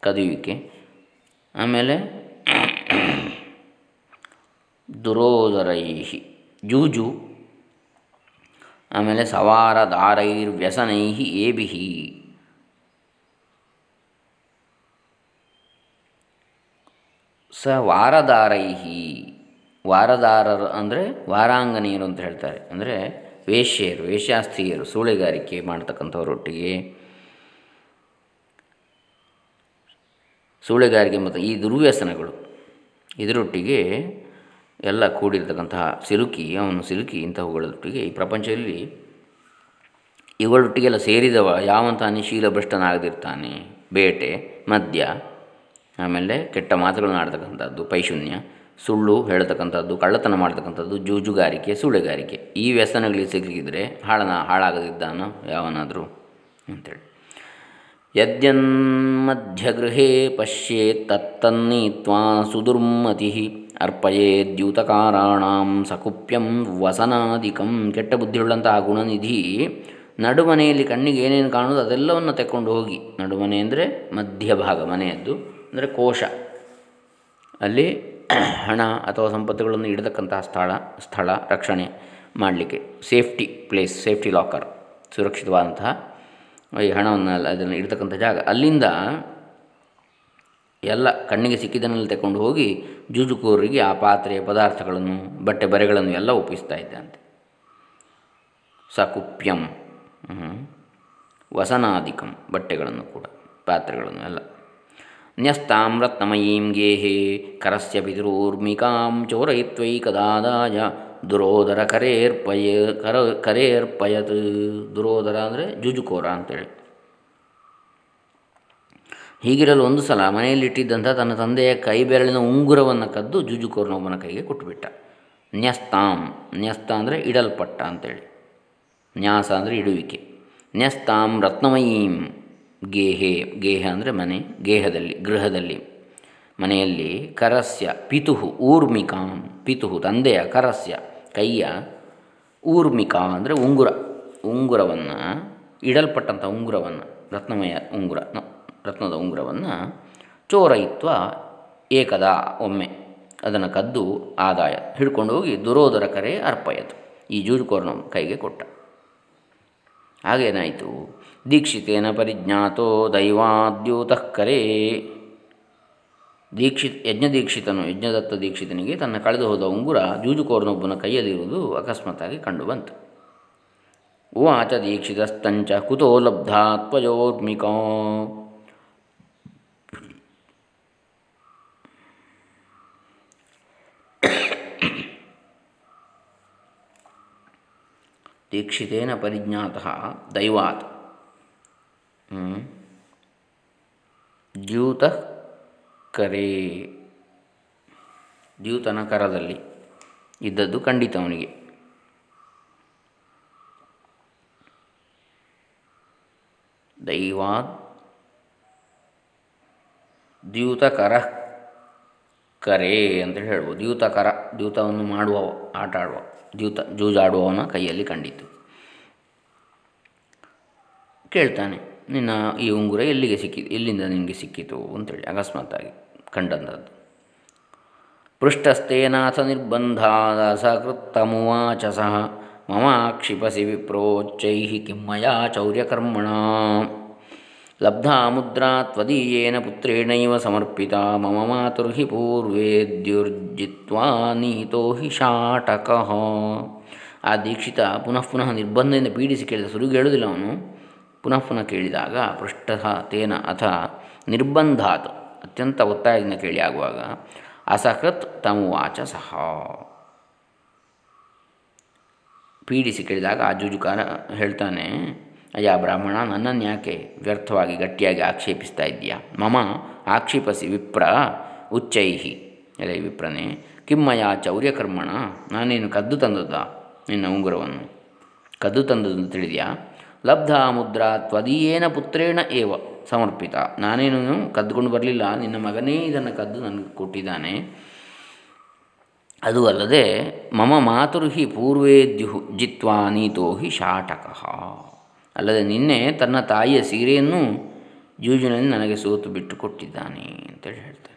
ಕದಿಯುವಿಕೆ. ಆಮೇಲೆ ದುರೋದರೈಹಿ, ಜೂಜು. ಆಮೇಲೆ ಸವಾರ ದಾರೈರ್ವ್ಯಸನೈಹಿ ಏಬಿಹಿ. ಸ ವಾರದಾರೈಹಿ. ವಾರದಾರರು ಅಂದರೆ ವಾರಾಂಗನೀಯರು ಅಂತ ಹೇಳ್ತಾರೆ. ಅಂದರೆ ವೇಷ್ಯರು ವೇಷಾಸ್ತ್ರೀಯರು ಸೂಳೆಗಾರಿಕೆ ಮಾಡ್ತಕ್ಕಂಥವರೊಟ್ಟಿಗೆ. ಸೂಳೆಗಾರಿಕೆ ಮತ್ತು ಈ ದುರ್ವ್ಯಸನಗಳು. ಇದರೊಟ್ಟಿಗೆ ಎಲ್ಲ ಕೂಡಿರ್ತಕ್ಕಂತಹ ಸಿಲುಕಿ, ಅವನು ಸಿಲುಕಿ ಇಂಥವುಗಳೊಟ್ಟಿಗೆ ಈ ಪ್ರಪಂಚದಲ್ಲಿ ಇವುಗಳೊಟ್ಟಿಗೆಲ್ಲ ಸೇರಿದವ ಯಾವಂತಾನೆ ಶೀಲಭ್ರಷ್ಟನಾಗದಿರ್ತಾನೆ ಬೇಟೆ, ಮದ್ಯ ಆಮೇಲೆ ಕೆಟ್ಟ ಮಾತುಗಳನ್ನು ಆಡ್ತಕ್ಕಂಥದ್ದು, ಪೈಶೂನ್ಯ, ಸುಳ್ಳು ಹೇಳ್ತಕ್ಕಂಥದ್ದು, ಕಳ್ಳತನ ಮಾಡ್ತಕ್ಕಂಥದ್ದು, ಜೂಜುಗಾರಿಕೆ ಸುಳೆಗಾರಿಕೆ ಈ ವ್ಯಸನಗಳಿಗೆ ಸಿಕ್ಕಿದ್ರೆ ಹಾಳನ, ಹಾಳಾಗದಿದ್ದಾನೋ ಯಾವನಾದರೂ ಅಂತೇಳಿ. ಯದ್ಯನ್ಮಧ್ಯಗೃಹೇ ಪಶ್ಯೇತ್ ತತ್ತನ್ನೀತ್ವಾ ಸುದುರ್ಮತಿ ಅರ್ಪಯೇದ್ಯೂತಕಾರಾಣಾಂ ಸಕುಪ್ಯಂ ವಸನಾಧಿಕಂ. ಕೆಟ್ಟ ಬುದ್ಧಿಯುಳ್ಳಂತಹ ಗುಣನಿಧಿ ನಡುಮನೆಯಲ್ಲಿ ಕಣ್ಣಿಗೆ ಏನೇನು ಕಾಣೋದು ಅದೆಲ್ಲವನ್ನು ತೆಕ್ಕೊಂಡು ಹೋಗಿ. ನಡುಮನೆ ಅಂದರೆ ಮಧ್ಯಭಾಗ, ಮನೆಯದ್ದು. ಅಂದರೆ ಕೋಶ. ಅಲ್ಲಿ ಹಣ ಅಥವಾ ಸಂಪತ್ತುಗಳನ್ನು ಇಡತಕ್ಕಂತಹ ಸ್ಥಳ ಸ್ಥಳ ರಕ್ಷಣೆ ಮಾಡಲಿಕ್ಕೆ. ಸೇಫ್ಟಿ ಪ್ಲೇಸ್, ಸೇಫ್ಟಿ ಲಾಕರ್, ಸುರಕ್ಷಿತವಾದಂತಹ ಈ ಹಣವನ್ನು ಅದನ್ನು ಇಡತಕ್ಕಂಥ ಜಾಗ. ಅಲ್ಲಿಂದ ಎಲ್ಲ ಕಣ್ಣಿಗೆ ಸಿಕ್ಕಿದ್ದನ್ನೆಲ್ಲ ತಗೊಂಡು ಹೋಗಿ ಜೂಜುಕೋರಿಗೆ ಆ ಪಾತ್ರೆ ಪದಾರ್ಥಗಳನ್ನು, ಬಟ್ಟೆ ಬರೆಗಳನ್ನು ಎಲ್ಲ ಒಪ್ಪಿಸ್ತಾ ಇದ್ದಂತೆ. ಸಕುಪ್ಯಂ ವಸನಾಧಿಕಂ ಬಟ್ಟೆಗಳನ್ನು ಕೂಡ, ಪಾತ್ರೆಗಳನ್ನು ಎಲ್ಲ. ನ್ಯಸ್ತಾಂ ರತ್ನಮಯೀಂ ಗೇಹೆ ಕರಸ್ಯ ಪಿತೃರ್ಮಿಕಾಂ ಚೋರಯಿತ್ವೈಕದಾದಾಯ ದುರೋದರ ಕರೇರ್ಪಯ ಕರ ಕರೇರ್ಪಯತ್ ದುರೋದರ ಅಂದರೆ ಜುಜುಕೋರ ಅಂತೇಳಿ. ಹೀಗಿರಲು ಒಂದು ಸಲ ಮನೆಯಲ್ಲಿಟ್ಟಿದ್ದಂಥ ತನ್ನ ತಂದೆಯ ಕೈ ಬೆರಳಿನ ಉಂಗುರವನ್ನು ಕದ್ದು ಜುಜುಕೋರ್ನೊಬ್ಬನ ಕೈಗೆ ಕೊಟ್ಟುಬಿಟ್ಟ. ನ್ಯಸ್ತಾಂ ನ್ಯಸ್ತ ಅಂದರೆ ಇಡಲ್ಪಟ್ಟ ಅಂತೇಳಿ. ನ್ಯಾಸ ಅಂದರೆ ಇಡುವಿಕೆ. ನ್ಯಸ್ತಾಂ ರತ್ನಮಯೀಂ ಗೇಹೆ, ಗೇಹ ಅಂದರೆ ಮನೆ, ಗೇಹದಲ್ಲಿ, ಗೃಹದಲ್ಲಿ. ಮನೆಯಲ್ಲಿ ಕರಸ್ಯ, ಪಿತುಹು, ಊರ್ಮಿಕಾಂ, ಪಿತುಹು, ತಂದೆಯ ಕರಸ್ಯ, ಕೈಯ ಊರ್ಮಿಕಾ ಅಂದರೆ ಉಂಗುರ, ಉಂಗುರವನ್ನು ಇಡಲ್ಪಟ್ಟಂಥ ಉಂಗುರವನ್ನು, ರತ್ನಮಯ ಉಂಗುರ ರತ್ನದ ಉಂಗುರವನ್ನು ಚೋರಯಿತ್ವ ಏಕದ ಒಮ್ಮೆ. ಅದನ್ನು ಕದ್ದು ಆದಾಯ, ಹಿಡ್ಕೊಂಡು ಹೋಗಿ ದುರೋದರ ಕರೆ ಅರ್ಪಯತು. ಈ ಜೂಜುಕೋರನ ಕೈಗೆ ಕೊಟ್ಟ. ಹಾಗೇನಾಯಿತು? ದೀಕ್ಷಿತೇನ ಪರಿಜ್ಞಾತೋ ದೈವಾದ್ಯೂತಃ ಕರೆ. ದೀಕ್ಷಿತ್, ಯಜ್ಞದೀಕ್ಷಿತನು, ಯಜ್ಞದತ್ತ ದೀಕ್ಷಿತನಿಗೆ ತನ್ನ ಕಳೆದು ಹೋದ ಉಂಗುರ ಜೂಜುಕೋರನೊಬ್ಬನ ಕೈಯಲ್ಲಿರುವುದು ಅಕಸ್ಮಾತ್ತಾಗಿ ಕಂಡುಬಂತು. ಉವಾಚ ದೀಕ್ಷಿತಸ್ತಂಚ ಕುತೋ ಲಬ್ಧ ತ್ವಯೋರ್ಮಿಕಾ ದೀಕ್ಷಿತೇನ ಪರಿಜ್ಞಾತಃ ದೈವಾತ್. ದ್ಯೂತ ಕರೆ. ದ್ಯೂತನ ಕರದಲ್ಲಿ ಇದ್ದದ್ದು ಖಂಡಿತ ಅವನಿಗೆ ದೈವಾತ್ ದ್ಯೂತಕರ ಕರೆ ಅಂತ ಹೇಳ್ಬೋದು. ದ್ಯೂತಕರ ದ್ಯೂತವನ್ನು ಮಾಡುವ ಆಟ ಆಡುವ ದ್ಯೂತ ಜೂಜಾಡುವವನ ಕೈಯಲ್ಲಿ ಕಂಡಿತು. ಕೇಳ್ತಾನೆ. ನಿನ್ನ ಈ ಉಂಗುರ ಎಲ್ಲಿಗೆ ಸಿಕ್ಕಿತು ಎಲ್ಲಿಂದ ನಿನಗೆ ಸಿಕ್ಕಿತು ಅಂತೇಳಿ ಅಕಸ್ಮಾತ್ತಾಗಿ ಕಂಡಂಥದ್ದು. ಪೃಷ್ಟಸ್ಥೇನಾಥ ನಿರ್ಬಂಧಾದ ಸಕೃತ್ತಮುವಾಚ ಸಹ ಮಮ ಕ್ಷಿಪಸಿ ವಿಪ್ರೋಚ್ಚೈ ಕಿಮ್ಮಯ ಚೌರ್ಯಕರ್ಮಣ. ಲಬ್ಧಾ ಮುದ್ರಾ ತ್ವದೀಯೇನ ಪುತ್ರೇಣೈವ ಸಮರ್ಪಿತ ಮಮ ಮಾತುರ್ಹಿ ಪೂರ್ವೇದ್ಯುರ್ಜಿತ್ವಾ ನೀತೋ ಹಿ ಶಾಟಕಃ. ಆ ದೀಕ್ಷಿತ ಪುನಃ ಪುನಃ ನಿರ್ಬಂಧದಿಂದ ಪೀಡಿಸಿ ಕೇಳಿದ ಸುರುಗಿ ಹೇಳುವುದಿಲ್ಲ ಅವನು. ಪುನಃ ಪುನಃ ಕೇಳಿದಾಗ ಪೃಷ್ಠ ತೇನ ಅಥ ನಿರ್ಬಂಧಾತ್ ಅತ್ಯಂತ ಒತ್ತಾಯದಿಂದ ಕೇಳಿ ಆಗುವಾಗ ಅಸಕೃತ್ ವಾಚ ಸಹ. ಪೀಡಿಸಿ ಕೇಳಿದಾಗ ಆ ಜುಜುಕಾರ ಹೇಳ್ತಾನೆ, ಅಯ್ಯ ಬ್ರಾಹ್ಮಣ, ನನ್ನನ್ನು ಯಾಕೆ ವ್ಯರ್ಥವಾಗಿ ಗಟ್ಟಿಯಾಗಿ ಆಕ್ಷೇಪಿಸ್ತಾ ಇದ್ದೀಯಾ? ಮಮ ಆಕ್ಷೇಪಿಸಿ ವಿಪ್ರ ಉಚ್ಚೈಹಿ. ಎಲೆ ವಿಪ್ರನೇ ಕಿಮ್ಮಯ ಚೌರ್ಯಕರ್ಮಣ, ನಾನೇನು ಕದ್ದು ತಂದದ್ದ ನಿನ್ನ ಉಂಗುರವನ್ನು? ಕದ್ದು ತಂದದ್ದು ತಿಳಿದ್ಯಾ ಲಬ್ಧ ಮುದ್ರಾ ತ್ವದೀಯೇನ ಪುತ್ರೇಣ ಏವ ಸಮರ್ಪಿತ. ನಾನೇನು ಕದ್ದುಕೊಂಡು ಬರಲಿಲ್ಲ, ನಿನ್ನ ಮಗನೇ ಇದನ್ನು ಕದ್ದು ನನಗೆ ಕೊಟ್ಟಿದ್ದಾನೆ. ಅದು ಅಲ್ಲದೆ, ಮಮ ಮಾತುರು ಹಿ ಪೂರ್ವೇದ್ಯು ಜಿತ್ವಾ ನೀತೋ ಹಿ ಶಾಟಕ. ಅಲ್ಲದೆ ನಿನ್ನೆ ತನ್ನ ತಾಯಿಯ ಸೀರೆಯನ್ನು ಜೂಜಿನಲ್ಲಿ ನನಗೆ ಸೋತು ಬಿಟ್ಟು ಕೊಟ್ಟಿದ್ದಾನೆ ಅಂತೇಳಿ ಹೇಳ್ತಾನೆ.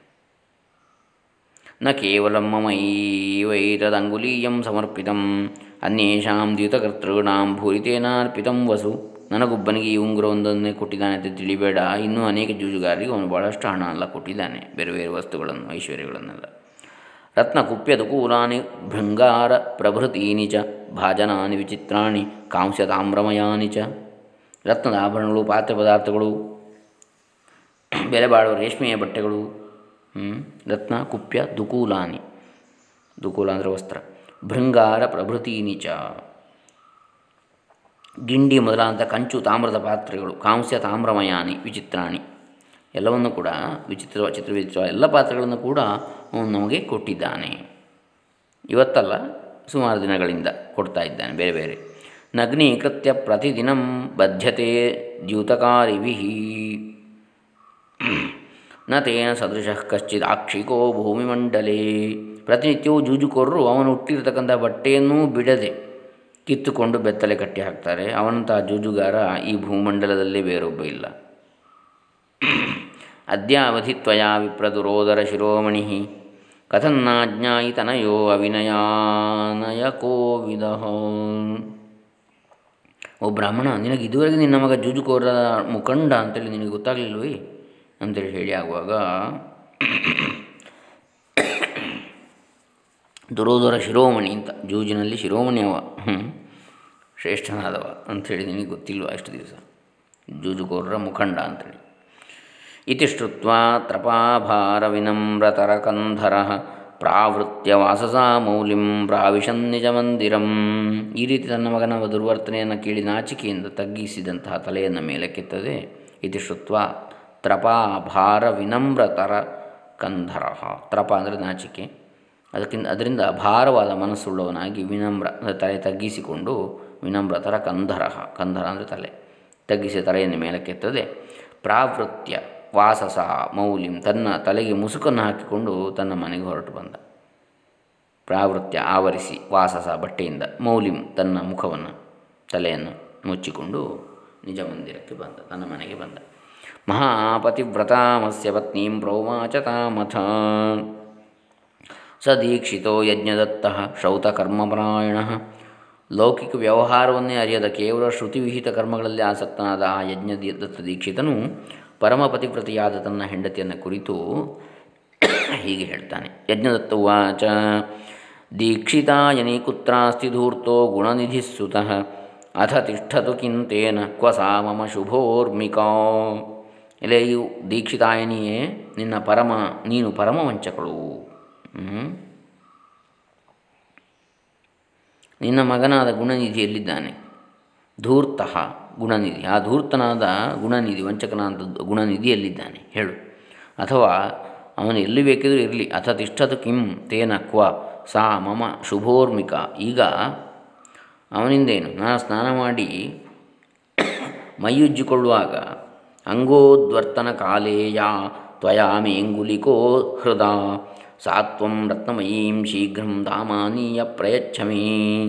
ನ ಕೇವಲ ಮಮೈವೈತದಂಗುಲೀಯಂ ಸಮರ್ಪಿತಂ. ಅನ್ಯೇಷಾಂ ದ್ಯೂತಕರ್ತೃಣಾಂ ಭೂರಿತೇನಾರ್ಪಿತಂ ವಸು. ನನಗೊಬ್ಬನಿಗೆ ಈ ಉಂಗುರವೊಂದನ್ನೇ ಕೊಟ್ಟಿದ್ದಾನೆ ಅಂತ ತಿಳಿಬೇಡ. ಇನ್ನೂ ಅನೇಕ ಜೂಜುಗಾರರಿಗೆ ಅವನು ಭಾಳಷ್ಟು ಹಣ ಎಲ್ಲ ಕೊಟ್ಟಿದ್ದಾನೆ, ಬೇರೆ ಬೇರೆ ವಸ್ತುಗಳನ್ನು, ಐಶ್ವರ್ಯಗಳನ್ನೆಲ್ಲ. ರತ್ನ ಕೂಲಾನಿ ಭೃಂಗಾರ ಪ್ರಭೃತೀನಿ ಚ, ಭಾಜನಾನಿ ವಿಚಿತ್ರಾಣಿ ಕಾಂಸ್ಯ ತಾಮ್ರಮಯಾನಿ ಚ. ರತ್ನದ ಆಭರಣಗಳು, ಪಾತ್ರೆ ಪದಾರ್ಥಗಳು ಬೆಲೆ ಬಾಳುವ ರೇಷ್ಮೆಯ ಬಟ್ಟೆಗಳು ರತ್ನ ಕುಪ್ಯ ದುಕೂಲಾನಿ. ದುಕೂಲ ಅಂದರೆ ವಸ್ತ್ರ. ಭೃಂಗಾರ ಪ್ರಭೃತೀನಿ ಚ. ಗಿಂಡಿ ಮೊದಲಾದಂಥ ಕಂಚು, ತಾಮ್ರದ ಪಾತ್ರೆಗಳು, ಕಾಂಸ್ಯ, ತಾಮ್ರಮಯಾನಿ, ವಿಚಿತ್ರಾಣಿ ಎಲ್ಲವನ್ನು ಕೂಡ ವಿಚಿತ್ರ ಚಿತ್ರ ವಿಚಿತ್ರ ಎಲ್ಲ ಪಾತ್ರೆಗಳನ್ನು ಕೂಡ ನಮಗೆ ಕೊಟ್ಟಿದ್ದಾನೆ. ಇವತ್ತಲ್ಲ, ಸುಮಾರು ದಿನಗಳಿಂದ ಕೊಡ್ತಾ ಇದ್ದಾನೆ ಬೇರೆ ಬೇರೆ. ನಗ್ನೀಕೃತ್ಯ ಪ್ರತಿದಿನ ಬದ್ಧತೆ ದ್ಯೂತಕಾರಿಭಿ ನ ತೇನ ಸದೃಶ ಕಶ್ಚಿತ್ ಆಕ್ಷಿಕೋ ಭೂಮಿಮಂಡಲೇ ಪ್ರತಿನಿತ್ಯವೂ ಜೂಜುಕೋರರು ಅವನು ಹುಟ್ಟಿರತಕ್ಕಂಥ ಬಟ್ಟೆಯನ್ನೂ ಬಿಡದೆ ಕಿತ್ತುಕೊಂಡು ಬೆತ್ತಲೆ ಕಟ್ಟಿ ಹಾಕ್ತಾರೆ. ಅವನಂತಹ ಜೂಜುಗಾರ ಈ ಭೂಮಂಡಲದಲ್ಲಿ ಬೇರೊಬ್ಬ ಇಲ್ಲ. ಅದ್ಯಾವಧಿ ತ್ವಯಾ ವಿಪ್ರದುರೋದರ ಶಿರೋಮಣಿ ಕಥನ್ನಾಜ್ಞಾಯಿತನಯೋ ಅವಿನಯಾನಯ ಕೋವಿದ. ಓ ಬ್ರಾಹ್ಮಣ, ನಿನಗೆ ಇದುವರೆಗೆ ನಿನ್ನ ಮಗ ಜೂಜುಕೋರ ಮುಖಂಡ ಅಂತೇಳಿ ನಿನಗೆ ಗೊತ್ತಾಗಲಿಲ್ವೇ? ಅಂತೇಳಿ ಹೇಳಿ ಆಗುವಾಗ ದುರೋದರ ಶಿರೋಮಣಿ ಅಂತ, ಜೂಜಿನಲ್ಲಿ ಶಿರೋಮಣಿ ಅವ. ಶ್ರೇಷ್ಠನಾದವ ಅಂಥೇಳಿ ನಿನಗೆ ಗೊತ್ತಿಲ್ವ ಅಷ್ಟು ದಿವಸ. ಜೂಜುಕೋರರ ಮುಖಂಡ ಅಂಥೇಳಿ ಇತಿ ಶ್ರುತ್ವ ಕಂಧರ, ಪ್ರಾವೃತ್ಯ ವಾಸಸಾ ಮೌಲಿಂ ಪ್ರಾವಿಶನ್ ನಿಜ ಮಂದಿರಂ. ಈ ರೀತಿ ತನ್ನ ಮಗನ ದುರ್ವರ್ತನೆಯನ್ನು ಕೇಳಿ ನಾಚಿಕೆಯಿಂದ ತಗ್ಗಿಸಿದಂತಹ ತಲೆಯನ್ನು ಮೇಲಕ್ಕೆತ್ತದೆ ಇತಿ ಶ್ರುತ್ವ ತ್ರಪಾಭಾರ ವಿನಮ್ರತರ ಕಂಧರ. ತ್ರಪ ಅಂದರೆ ನಾಚಿಕೆ. ಅದಕ್ಕಿಂತ ಅದರಿಂದ ಭಾರವಾದ ಮನಸ್ಸುಳ್ಳವನಾಗಿ ವಿನಮ್ರ ತಲೆ ತಗ್ಗಿಸಿಕೊಂಡು ವಿನಮ್ರತರ ಕಂಧರ ಕಂಧರ ಅಂದರೆ ತಲೆ ತಗ್ಗಿಸಿ ತಲೆಯನ್ನು ಮೇಲಕ್ಕೆತ್ತದೆ ಪ್ರಾವೃತ್ಯ, ವಾಸಸ ಮೌಲಿಂ ತನ್ನ ತಲೆಗೆ ಮುಸುಕನ್ನು ಹಾಕಿಕೊಂಡು ತನ್ನ ಮನೆಗೆ ಹೊರಟು ಬಂದ. ಪ್ರಾವೃತ್ಯ, ಆವರಿಸಿ, ವಾಸಸ, ಬಟ್ಟೆಯಿಂದ ಮೌಲಿಂ ತನ್ನ ಮುಖವನ್ನು, ತಲೆಯನ್ನು ಮುಚ್ಚಿಕೊಂಡು ನಿಜ ಮಂದಿರಕ್ಕೆ ಬಂದ, ತನ್ನ ಮನೆಗೆ ಬಂದ. ಮಹಾಪತಿವ್ರತಾಮಸ್ಯ ಪತ್ನೀಂ ಪ್ರೋವಾಚತಾ ತಾಮಥ. ಸ ದೀಕ್ಷಿತೋ ಯಜ್ಞದತ್ತ ಶ್ರೌತಕರ್ಮಪರಾಯಣ. ಲೌಕಿಕ ವ್ಯವಹಾರವನ್ನೇ ಅರಿಯದ ಕೇವಲ ಶ್ರುತಿವಿಹಿತ ಕರ್ಮಗಳಲ್ಲಿ ಆಸಕ್ತನಾದ ಆ ಯಜ್ಞ ದತ್ತ ದೀಕ್ಷಿತನು ಪರಮ ಪತಿವ್ರತಿಯಾದ ತನ್ನ ಹೆಂಡತಿಯನ್ನು ಕುರಿತು ಹೀಗೆ ಹೇಳ್ತಾನೆ. ಯಜ್ಞದತ್ತ ಉವಾಚ, ದೀಕ್ಷಿತಾಯನಿ ಕುತ್ರಾಸ್ತಿ ಧೂರ್ತೋ ಗುಣನಿಧಿಸ್ಸುತಃ ಅಥ ತಿಷ್ಠತು ಕಿಂತೇನ ಕ್ವ ಸಾ ಮಮ ಶುಭೋರ್ಮಿಕಾ. ಎಲೆಯು ದೀಕ್ಷಿತಾಯನಿಯೇ, ನಿನ್ನ ಪರಮ, ನೀನು ಪರಮ ವಂಚಕಳು ನಿನ್ನ ಮಗನಾದ ಗುಣನಿಧಿ ಎಲ್ಲಿದ್ದಾನೆ? ಧೂರ್ತ ಗುಣನಿಧಿ. ಆ ಧೂರ್ತನಾದ ಗುಣನಿಧಿ, ವಂಚಕನಾದ ಗುಣನಿಧಿಯಲ್ಲಿದ್ದಾನೆ ಹೇಳು. ಅಥವಾ ಅವನು ಎಲ್ಲಿ ಬೇಕಿದ್ರೂ ಇರಲಿ. ಅಥ ತಿಷ್ಠತು ಕಿಂ ತೇನ ಕ್ವ ಸಾ ಮಮ ಶುಭೋರ್ಮಿಕ. ಈಗ ಅವನಿಂದೇನು? ನಾನು ಸ್ನಾನ ಮಾಡಿ ಮೈಯುಜ್ಜಿಕೊಳ್ಳುವಾಗ, ಅಂಗೋದ್ವರ್ತನ ಕಾಲೇಯ ತ್ವಯಾಮೇಂಗುಲಿಕೋ ಹೃದ ಸಾತ್ವಂ ರತ್ನಮಯೀಂ ಶೀಘ್ರಂ ದಾಮಾನೀಯ ಪ್ರಯಚ್ಛಮೀ.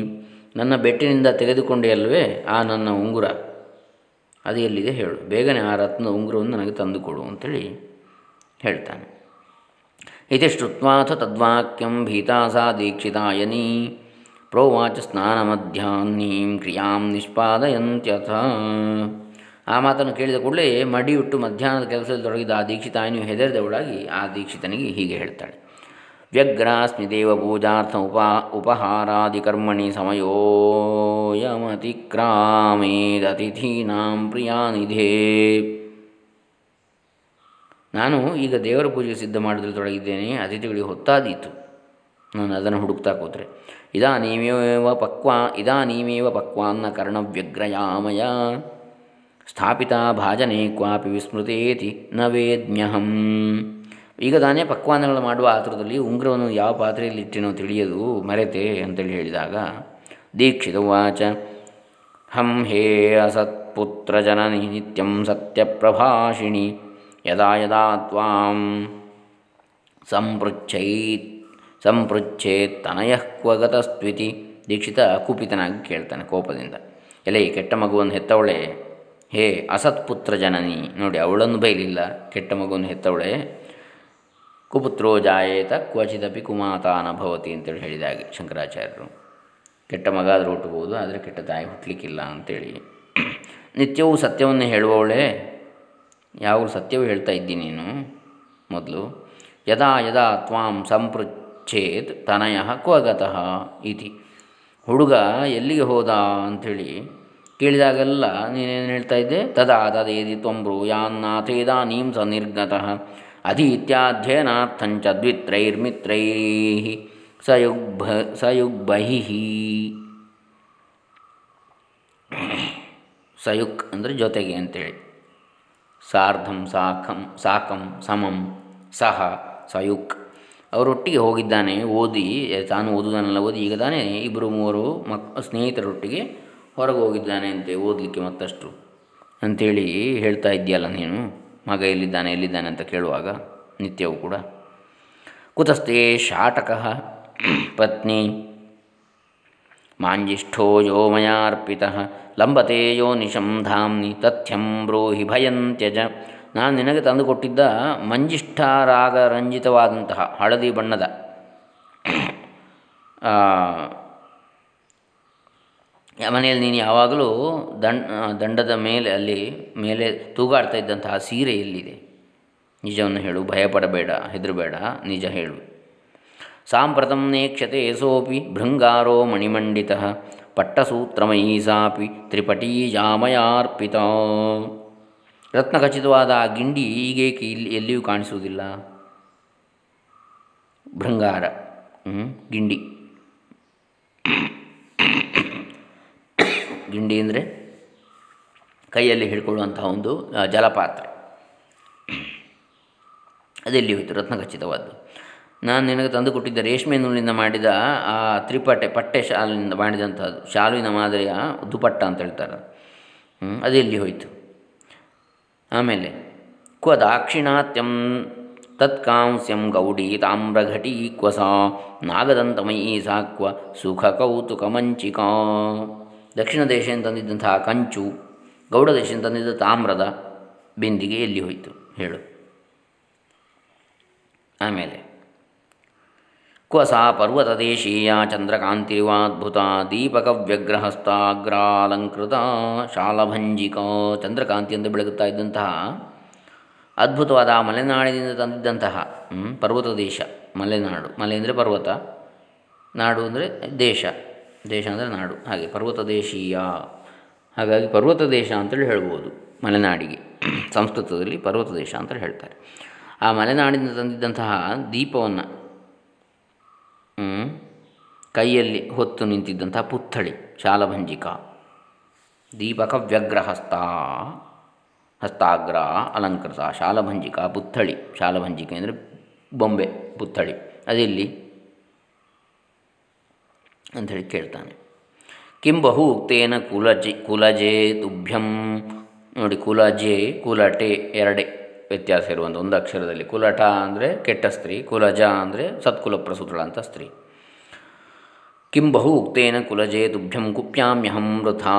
ನನ್ನ ಬೆಟ್ಟಿನಿಂದ ತೆಗೆದುಕೊಂಡೆ ಅಲ್ವೇ ಆ ನನ್ನ ಉಂಗುರ? ಅದು ಎಲ್ಲಿದೆ ಹೇಳು. ಬೇಗನೆ ಆ ರತ್ನ ಉಂಗುರವನ್ನು ನನಗೆ ತಂದುಕೊಡು ಅಂತೇಳಿ ಹೇಳ್ತಾನೆ. ಇತಿ ಶ್ರುತ್ವಾಥ ತದ್ವಾಕ್ಯಂ ಭೀತಾಸಾ ದೀಕ್ಷಿತಾಯನಿ ಪ್ರೋವಾಚ ಸ್ನಾನ ಮಧ್ಯಾಹ್ನೀಂ ಕ್ರಿಯಾಂ ನಿಷ್ಪಾದಯಂತ್ಯಥ. ಆ ಮಾತನ್ನು ಕೇಳಿದ ಕೂಡಲೇ ಮಡಿಯುಟ್ಟು ಮಧ್ಯಾಹ್ನದ ಕೆಲಸದಲ್ಲಿ ತೊಡಗಿದ ಆ ದೀಕ್ಷಿತಾಯನಿಯು ಹೆದರಿದವಳಾಗಿ ಆ ದೀಕ್ಷಿತನಿಗೆ ಹೀಗೆ ಹೇಳ್ತಾಳೆ. ವ್ಯಗ್ರಾಸ್ಮಿ ದೇವಪೂಜಾರ್ಥ ಉಪ ಉಪಹಾರಾದಿಕರ್ಮಣಿ ಸಮಯೋಯಮತಿಕ್ರಾಮೇದತಿಥೀನಾಂ ಪ್ರಿಯಾನಿಧೇ. ನಾನು ಈಗ ದೇವರ ಪೂಜೆ ಸಿದ್ಧ ಮಾಡಿದ್ರೆ ತೊಡಗಿದ್ದೇನೆ ಅತಿಥಿಗಳಿಗೆ ಹೊತ್ತಾದೀತು. ನಾನು ಅದನ್ನು ಹುಡುಕ್ತಾ ಕೂತ್ರೆ, ಇದಾನೀಮೇವ ಪಕ್ವಾ, ಇದಾನೀಮೇವ ಪಕ್ವಾನ್ನ ಕರ್ಣವ್ಯಗ್ರಯಾಮಯ. ಸ್ಥಾಪಿತ ಭಾಜನೆ ಕ್ವಾಪಿ ವಿಸ್ಮೃತೇತಿ ನ ವೇದ್ಮ್ಯಹಂ. ಈಗ ತಾನೇ ಪಕ್ವಾನಗಳು ಮಾಡುವ ಆತುರದಲ್ಲಿ ಉಂಗುರವನ್ನು ಯಾವ ಪಾತ್ರೆಯಲ್ಲಿ ಇಟ್ಟಿನೋ ತಿಳಿಯದು, ಮರೆತೆ ಅಂತೇಳಿ ಹೇಳಿದಾಗ ದೀಕ್ಷಿತ ವಾಚ ಹಂ ಹೇ ಅಸತ್ಪುತ್ರ ಜನನಿ ನಿತ್ಯಂ ಸತ್ಯಪ್ರಭಾಷಿಣಿ, ಯದಾ ಯದಾ ತ್ವಾಂ ಸಂಪೃಚ್ಛೈತ್, ಸಂಪೃಚ್ಛೇತ್ ತನಯಃ ಕ್ವಗತಸ್ತ್ವಿತಿ ದೀಕ್ಷಿತ ಕುಪಿತನಾಗಿ ಕೇಳ್ತಾನೆ ಕೋಪದಿಂದ. ಎಲೆ ಕೆಟ್ಟ ಮಗುವನ್ನು ಹೆತ್ತವಳೆ? ಹೇ ಅಸತ್ಪುತ್ರ ಜನನಿ, ನೋಡಿ ಅವಳನ್ನು ಬೈಲಿಲ್ಲ, ಕೆಟ್ಟ ಮಗುವನ್ನು ಹೆತ್ತವಳೆ? ಕುಪುತ್ರೋ ಜಾಯೇತ ಕ್ವಚಿದಪಿ ಕುಮಾತಾನ ಭವತಿ ಅಂತೇಳಿ ಹೇಳಿದಾಗೆ ಶಂಕರಾಚಾರ್ಯರು. ಕೆಟ್ಟ ಮಗ ಆದರೂ ಹುಟ್ಟಬಹುದು, ಆದರೆ ಕೆಟ್ಟ ತಾಯಿ ಹುಟ್ಟಲಿಕ್ಕಿಲ್ಲ ಅಂತೇಳಿ. ನಿತ್ಯವೂ ಸತ್ಯವನ್ನು ಹೇಳುವವಳೇ? ಯಾವಾಗಲೂ ಸತ್ಯವೂ ಹೇಳ್ತಾ ಇದ್ದೀನಿ ನೀನು ಮೊದಲು. ಯದಾ ಯದಾ ತ್ವಾಂ ಸಂಪೃಚ್ಛೇತ್ ತನಯ ಕ್ವಗತಃ ಇತಿ. ಹುಡುಗ ಎಲ್ಲಿಗೆ ಹೋದ ಅಂಥೇಳಿ ಕೇಳಿದಾಗೆಲ್ಲ ನೀನೇನು ಹೇಳ್ತಾ ಇದ್ದೆ? ತದಾ ತದೇದಿ ತ್ವಂಬ್ರು ಯಾನ್ನಾಥೇದಾ ನೀಂ ಸ ನಿರ್ಗತಃ ಅಧೀತ್ಯಾಧ್ಯಯನಾರ್ಥಂಚ ದ್ವಿತ್ರೈರ್ಮಿತ್ರೈ ಸಯುಗ್ಭ, ಸಯುಗ್ಬಹಿ. ಸಯುಕ್ ಅಂದರೆ ಜೊತೆಗೆ ಅಂತೇಳಿ. ಸಾರ್ಧಂ, ಸಾಕಂ ಸಾಕಂ, ಸಮಂ, ಸಹ, ಸಯುಕ್. ಅವರೊಟ್ಟಿಗೆ ಹೋಗಿದ್ದಾನೆ, ಓದಿ, ತಾನು ಓದುವುದನ್ನೆಲ್ಲ ಓದಿ, ಈಗ ತಾನೇ ಇಬ್ಬರು ಮೂವರು ಮಕ್, ಸ್ನೇಹಿತರೊಟ್ಟಿಗೆ ಹೊರಗೆ ಹೋಗಿದ್ದಾನೆ ಅಂತೆ, ಓದಲಿಕ್ಕೆ ಮತ್ತಷ್ಟು. ಅಂಥೇಳಿ ಹೇಳ್ತಾ ಇದೆಯಲ್ಲ ನೀನು? ಮಗ ಎಲ್ಲಿದ್ದಾನೆ ಎಲ್ಲಿದ್ದಾನೆ ಅಂತ ಕೇಳುವಾಗ ನಿತ್ಯವೂ ಕೂಡ ಕುತಸ್ತೆ ಶಾಟಕ ಪತ್ನಿ ಮಾಂಜಿಷ್ಠೋ ಯೋ ಮಯಾರ್ಪಿತ ಲಂಬತೆ ಯೋ ನಿಶಂ ಧಾಮ್ನಿ ತಥ್ಯಂ ಬ್ರೋಹಿ ಭಯಂತ್ಯಜ. ನಾನು ನಿನಗೆ ತಂದುಕೊಟ್ಟಿದ್ದ ಮಂಜಿಷ್ಠಾರಾಗ ರಂಜಿತವಾದಂತಹ ಹಳದಿ ಬಣ್ಣದ ಮನೆಯಲ್ಲಿ ನೀನು ಯಾವಾಗಲೂ ದಂಡ ದಂಡದ ಮೇಲೆ, ಅಲ್ಲಿ ಮೇಲೆ ತೂಗಾಡ್ತಾ ಇದ್ದಂತಹ ಸೀರೆ ಎಲ್ಲಿದೆ? ನಿಜವನ್ನು ಹೇಳು. ಭಯಪಡಬೇಡ, ಹೆದರಬೇಡ, ನಿಜ ಹೇಳು. ಸಾಂಪ್ರತಂ ನೇಕ್ಷತೆ ಸೋಪಿ ಭೃಂಗಾರೋ ಮಣಿಮಂಡಿತ ಪಟ್ಟಸೂತ್ರಮಯೀ ಸಾಪಿ ತ್ರಿಪಟೀ ಜಾಮಯಾರ್ಪಿತ ರತ್ನಖಚಿತವಾದ ಆ ಗಿಂಡಿ ಈಗೇಕೆ ಇಲ್ಲಿ ಎಲ್ಲಿಯೂ ಕಾಣಿಸುವುದಿಲ್ಲ. ಭೃಂಗಾರ ಗಿಂಡಿ. ಗಿಂಡಿ ಅಂದರೆ ಕೈಯಲ್ಲಿ ಹಿಡ್ಕೊಳ್ಳುವಂತಹ ಒಂದು ಜಲಪಾತ್ರೆ. ಅದೆಲ್ಲಿ ಹೋಯಿತು? ರತ್ನಖಚಿತವಾದ್ದು. ನಾನು ನಿನಗೆ ತಂದು ಕೊಟ್ಟಿದ್ದ ರೇಷ್ಮೆ ನೂಲಿನಿಂದ ಮಾಡಿದ, ಆ, ತ್ರಿಪಟೆ, ಪಟ್ಟೆ ಶಾಲಿನಿಂದ ಮಾಡಿದಂಥದ್ದು ಶಾಲುವಿನ ಮಾದರಿಯ ದುಪಟ್ಟ ಅಂತ ಹೇಳ್ತಾರೆ. ಅದೆಲ್ಲಿ ಹೋಯಿತು? ಆಮೇಲೆ, ಕ್ವ ದಾಕ್ಷಿಣಾತ್ಯಂ ತತ್ಕಾಂಸ್ಯಂ ಗೌಡಿ ತಾಮ್ರಘಟಿ ಕ್ವಸ ನಾಗದಂತಮಯೀ ಸಾಕ್ವ ಸುಖ ಕೌತುಕ ಮಂಚಿಕಾ ದಕ್ಷಿಣ ದೇಶದಿಂದ ತಂದಿದ್ದಂತಹ ಕಂಚು, ಗೌಡ ದೇಶದಿಂದ ತಂದಿದ್ದ ತಾಮ್ರದ ಬಿಂದಿಗೆ ಎಲ್ಲಿ ಹೋಯಿತು? ಹೇಳು. ಆಮೇಲೆ, ಕ್ವಸ ಪರ್ವತ ದೇಶೀಯ ಚಂದ್ರಕಾಂತಿರಿವಾದ್ಭುತ ದೀಪಕವ್ಯಗ್ರಹಸ್ತಾಗ್ರಾಲಂಕೃತ ಶಾಲಭಂಜಿಕ ಚಂದ್ರಕಾಂತಿ ಎಂದು ಬೆಳಗುತ್ತಾ ಇದ್ದಂತಹ ಅದ್ಭುತವಾದ ಮಲೆನಾಡಿನಿಂದ ತಂದಿದ್ದಂತಹ ಪರ್ವತ ದೇಶ. ಮಲೆನಾಡು. ಮಲೆ ಅಂದರೆ ಪರ್ವತ. ನಾಡು ಅಂದರೆ ದೇಶ. ದೇಶ ಅಂದರೆ ನಾಡು. ಹಾಗೆ ಪರ್ವತ ದೇಶೀಯ. ಹಾಗಾಗಿ ಪರ್ವತ ದೇಶ ಅಂತೇಳಿ ಹೇಳ್ಬೋದು ಮಲೆನಾಡಿಗೆ. ಸಂಸ್ಕೃತದಲ್ಲಿ ಪರ್ವತ ದೇಶ ಅಂತೇಳಿ ಹೇಳ್ತಾರೆ. ಆ ಮಲೆನಾಡಿನಿಂದ ತಂದಿದ್ದಂತಹ ದೀಪವನ್ನು ಕೈಯಲ್ಲಿ ಹೊತ್ತು ನಿಂತಿದ್ದಂತಹ ಪುತ್ಥಳಿ, ಶಾಲಭಂಜಿಕ. ದೀಪಕ ವ್ಯಗ್ರಹಸ್ತ, ಹಸ್ತಾಗ್ರ, ಅಲಂಕೃತ, ಶಾಲಭಂಜಿಕ, ಪುತ್ಥಳಿ. ಶಾಲಭಂಜಿಕೆ ಅಂದರೆ ಬೊಂಬೆ, ಪುತ್ಥಳಿ. ಅದೆಲ್ಲಿ ಅಂಥೇಳಿ ಕೇಳ್ತಾನೆ. ಕಿಂ ಬಹು ಉಕ್ತೇನ ಕುಲಜೆ ಕುಲಜೆ ತುಭ್ಯಂ. ನೋಡಿ, ಕುಲಜೆ, ಕುಲಟೆ ಎರಡೇ ವ್ಯತ್ಯಾಸ ಇರುವಂಥ ಒಂದು ಅಕ್ಷರದಲ್ಲಿ. ಕುಲಟ ಅಂದರೆ ಕೆಟ್ಟ ಸ್ತ್ರೀ, ಕುಲಜ ಅಂದರೆ ಸತ್ಕುಲ ಪ್ರಸೂತಳಂಥ ಸ್ತ್ರೀ. ಕಿಂ ಬಹು ಉಕ್ತೇನ ಕುಲಜೆ ತುಭ್ಯಂ ಕುಪ್ಯಾಮ್ಯಹಂ ವೃಥಾ.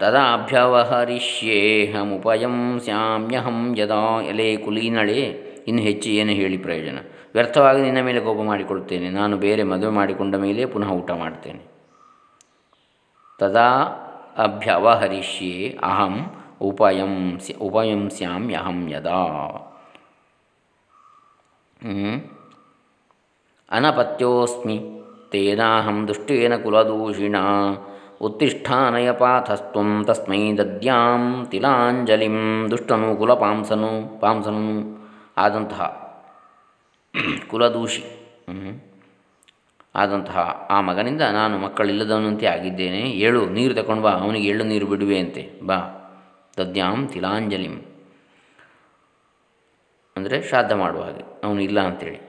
ತದಾಭ್ಯವಹರಿಷ್ಯೇಹಮುಪಯಂ ಸ್ಯಾಮ್ಯಹಂ ಯದಾ ಎಲೆ ಕುಲೀನಳೆ. ಇನ್ನು ಹೆಚ್ಚು ಏನು ಹೇಳಿ ಪ್ರಯೋಜನ? ವ್ಯರ್ಥವಾಗಿ ನಿನ್ನ ಮೇಲೆ ಕೋಪ ಮಾಡಿಕೊಳ್ತೇನೆ ನಾನು ಬೇರೆ ಮದುವೆ ಮಾಡಿಕೊಂಡ ಮೇಲೆ ಪುನಃ ಊಟ ಮಾಡ್ತೇನೆ. ತದಾ ಅಭ್ಯವಹರಿಷ್ಯೆ ಅಹಂ ಉಪಯಂಸಿ ಉಪಯಂಸ್ಯಾಮ್ಯಹಂ ಯದಾ. ಅನಪತ್ಯೋಸ್ಮಿ ತೇನಾಹಂ ದುಷ್ಟೇನ ಕುಲದೂಷಿಣ ಉತ್ತಿಷ್ಠಾನಯ ಪಾಥಸ್ತ್ವ ತಸ್ಮೈ ದದ್ಯಾಂ ತಿಲಾಂಜಲಿಂ ದುಷ್ಟನು ಕುಲಪಾಂಸನು ಪಾಂಸನು ಆದಂತಹ ಕುಲದೂಷಿ. ಆದಂತಹ ಆ ಮಗನಿಂದ ನಾನು ಮಕ್ಕಳಿಲ್ಲದವನಂತೆ ಆಗಿದ್ದೇನೆ. ಏಳು, ನೀರು ತಗೊಂಡು ಬಾ, ಅವನಿಗೆ ಎಳ್ಳು ನೀರು ಬಿಡುವೆಯಂತೆ ಬಾ. ತದ್ಯಾಂ ತಿಲಾಂಜಲಿಂ. ಅಂದರೆ ಶ್ರಾದ್ದ ಮಾಡುವ ಹಾಗೆ. ಅವನು ಇಲ್ಲ ಅಂಥೇಳಿ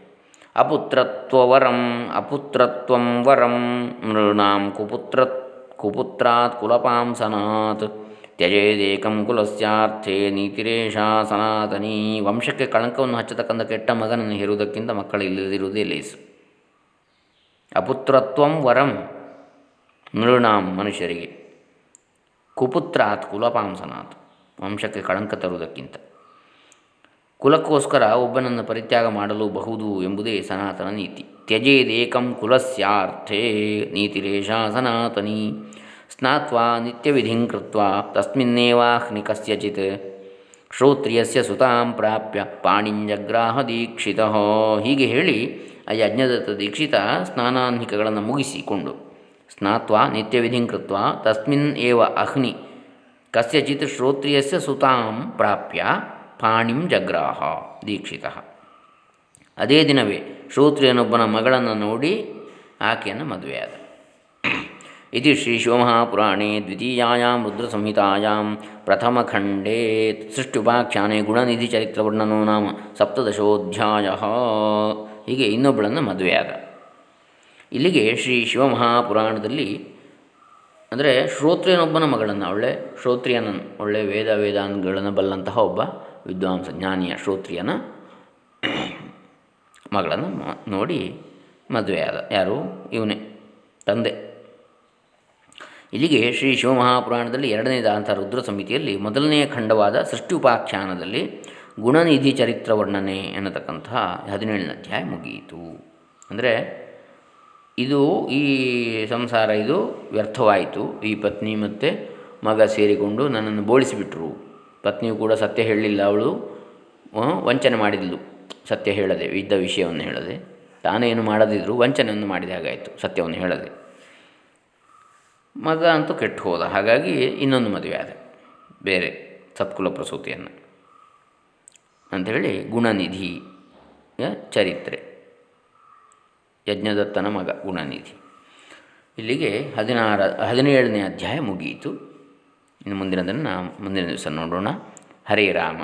ಅಪುತ್ರತ್ವವರಂ, ಅಪುತ್ರತ್ವಂ ವರಂ ನೃಣಾಂ ಕುಪುತ್ರ ಕುಪುತ್ರಾತ್ ಕುಲಪಾಂಸನಾತ್. ತ್ಯಜೇದೇಕಂ ಕುಲಸ್ಯಾರ್ಥೇ ನೀತಿರೇಷಾ ಸನಾತನಿ. ವಂಶಕ್ಕೆ ಕಳಂಕವನ್ನು ಹಚ್ಚತಕ್ಕಂಥ ಕೆಟ್ಟ ಮಗನನ್ನು ಹೇರುವುದಕ್ಕಿಂತ ಮಕ್ಕಳಿಲ್ಲದಿರುವುದೇ ಲೇಸು. ಅಪುತ್ರತ್ವಂ ವರಂ ನೃಣಾಂ ಮನುಷ್ಯರಿಗೆ. ಕುಪುತ್ರಾತ್ ಕುಲಪಾಂಸನಾತ್ ವಂಶಕ್ಕೆ ಕಳಂಕ ತರುವುದಕ್ಕಿಂತ. ಕುಲಕ್ಕೋಸ್ಕರ ಒಬ್ಬನನ್ನು ಪರಿತ್ಯಾಗ ಮಾಡಲು ಬಹುದು ಎಂಬುದೇ ಸನಾತನ ನೀತಿ. ತ್ಯಜೇದೇಕಂ ಕುಲಸ್ಯಾರ್ಥೇ ನೀತಿರೇಷಾ ಸನಾತನಿ. ಸ್ನಾತ್ವಾ ನಿತ್ಯವಿಧಿಂ ಕೃತ್ವಾ ತಸ್ಮಿನ್ನೇವಾಹ್ನಿ ಕಸ್ಯಚಿತ್ ಶ್ರೋತ್ರಿಯಸ್ಯ ಸುತಾಂ ಪ್ರಾಪ್ಯ ಪಾಣಿಂಜಗ್ರಾಹ ದೀಕ್ಷಿತ ಹೀಗೆ ಹೇಳಿ ಆ ಯಜ್ಞದತ್ತ ದೀಕ್ಷಿತ ಸ್ನಾನಾನ್ಹಿಕಗಳನ್ನು ಮುಗಿಸಿಕೊಂಡು ಸ್ನಾತ್ವಾ ನಿತ್ಯವಿಧಿಂ ಕೃತ್ವ ತಸ್ಮಿನ್ ಏವ ಅಹ್ನಿ ಕಸ್ಯಚಿತ್ ಶ್ರೋತ್ರಿಯಸ್ಯ ಸುತಾಂ ಪ್ರಾಪ್ಯ ಪಾಣಿಂ ಜಗ್ರಾಹ ದೀಕ್ಷಿತ ಅದೇ ದಿನವೇ ಶ್ರೋತ್ರಿಯನೊಬ್ಬನ ಮಗಳನ್ನು ನೋಡಿ ಆಕೆಯನ್ನು ಮದುವೆಯಾದ। ಇದು ಶ್ರೀ ಶಿವಮಹಾಪುರಾಣೇ ದ್ವಿತೀಯಾಂ ರುದ್ರಸಂಹಿತಾಯಾಂ ಪ್ರಥಮಖಂಡೇ ಸೃಷ್ಟ್ಯುಪಾಖ್ಯಾನೆ ಗುಣನಿಧಿ ಚರಿತ್ರವರ್ಣನೋ ನಾಮ ಸಪ್ತದಶೋಧ್ಯಾಯ ಹೀಗೆ ಇನ್ನೊಬ್ಬಳನ್ನು ಮದುವೆಯಾದ ಇಲ್ಲಿಗೆ ಶ್ರೀ ಶಿವಮಹಾಪುರಾಣದಲ್ಲಿ ಅಂದರೆ ಶ್ರೋತ್ರಿಯನೊಬ್ಬನ ಮಗಳನ್ನು, ಒಳ್ಳೆ ಶ್ರೋತ್ರಿಯನ ಒಳ್ಳೆ ವೇದ ವೇದಾಂಗಗಳನ್ನು ಬಲ್ಲಂತಹ ಒಬ್ಬ ವಿದ್ವಾಂಸ, ಜ್ಞಾನಿಯ ಶ್ರೋತ್ರಿಯನ ಮಗಳನ್ನು ನೋಡಿ ಮದುವೆಯಾದ ಯಾರು? ಇವನೇ, ತಂದೆ. ಇಲ್ಲಿಗೆ ಶ್ರೀ ಶಿವಮಹಾಪುರಾಣದಲ್ಲಿ ದಾಂತ ರುದ್ರ ಸಮಿತಿಯಲ್ಲಿ ಮೊದಲನೆಯ ಖಂಡವಾದ ಸೃಷ್ಟಿ ಉಪಾಖ್ಯಾನದಲ್ಲಿ ಗುಣನಿಧಿ ಚರಿತ್ರ ವರ್ಣನೆ ಎನ್ನತಕ್ಕಂತಹ ಹದಿನೇಳನೇ ಅಧ್ಯಾಯ ಮುಗಿಯಿತು. ಅಂದರೆ ಇದು ಈ ಸಂಸಾರ ಇದು ವ್ಯರ್ಥವಾಯಿತು. ಈ ಪತ್ನಿ ಮತ್ತು ಮಗ ಸೇರಿಕೊಂಡು ನನ್ನನ್ನು ಬೋಳಿಸಿಬಿಟ್ರು. ಪತ್ನಿಯು ಕೂಡ ಸತ್ಯ ಹೇಳಲಿಲ್ಲ. ಅವಳು ವಂಚನೆ ಮಾಡಿದ್ಲು. ಸತ್ಯ ಹೇಳದೆ, ಇದ್ದ ವಿಷಯವನ್ನು ಹೇಳದೆ. ತಾನೇನು ಮಾಡದಿದ್ದರೂ ವಂಚನೆಯನ್ನು ಮಾಡಿದ ಹಾಗಾಯಿತು, ಸತ್ಯವನ್ನು ಹೇಳದೆ. ಮಗ ಅಂತೂ ಕೆಟ್ಟು ಹೋದ. ಹಾಗಾಗಿ ಇನ್ನೊಂದು ಮದುವೆ ಆದ. ಬೇರೆ ಸತ್ಕುಲ ಪ್ರಸೂತಿಯನ್ನು. ಅಂಥೇಳಿ ಗುಣನಿಧಿ ಚರಿತ್ರೆ. ಯಜ್ಞದತ್ತನ ಮಗ ಗುಣನಿಧಿ. ಇಲ್ಲಿಗೆ ಹದಿನಾರ, ಹದಿನೇಳನೇ ಅಧ್ಯಾಯ ಮುಗಿಯಿತು. ಇನ್ನು ಮುಂದಿನದನ್ನು ಮುಂದಿನ ದಿವಸ ನೋಡೋಣ. ಹರೇ ರಾಮ.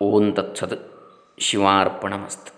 ಓಂ ತತ್ಸತ್. ಶಿವಾರ್ಪಣಮಸ್ತು.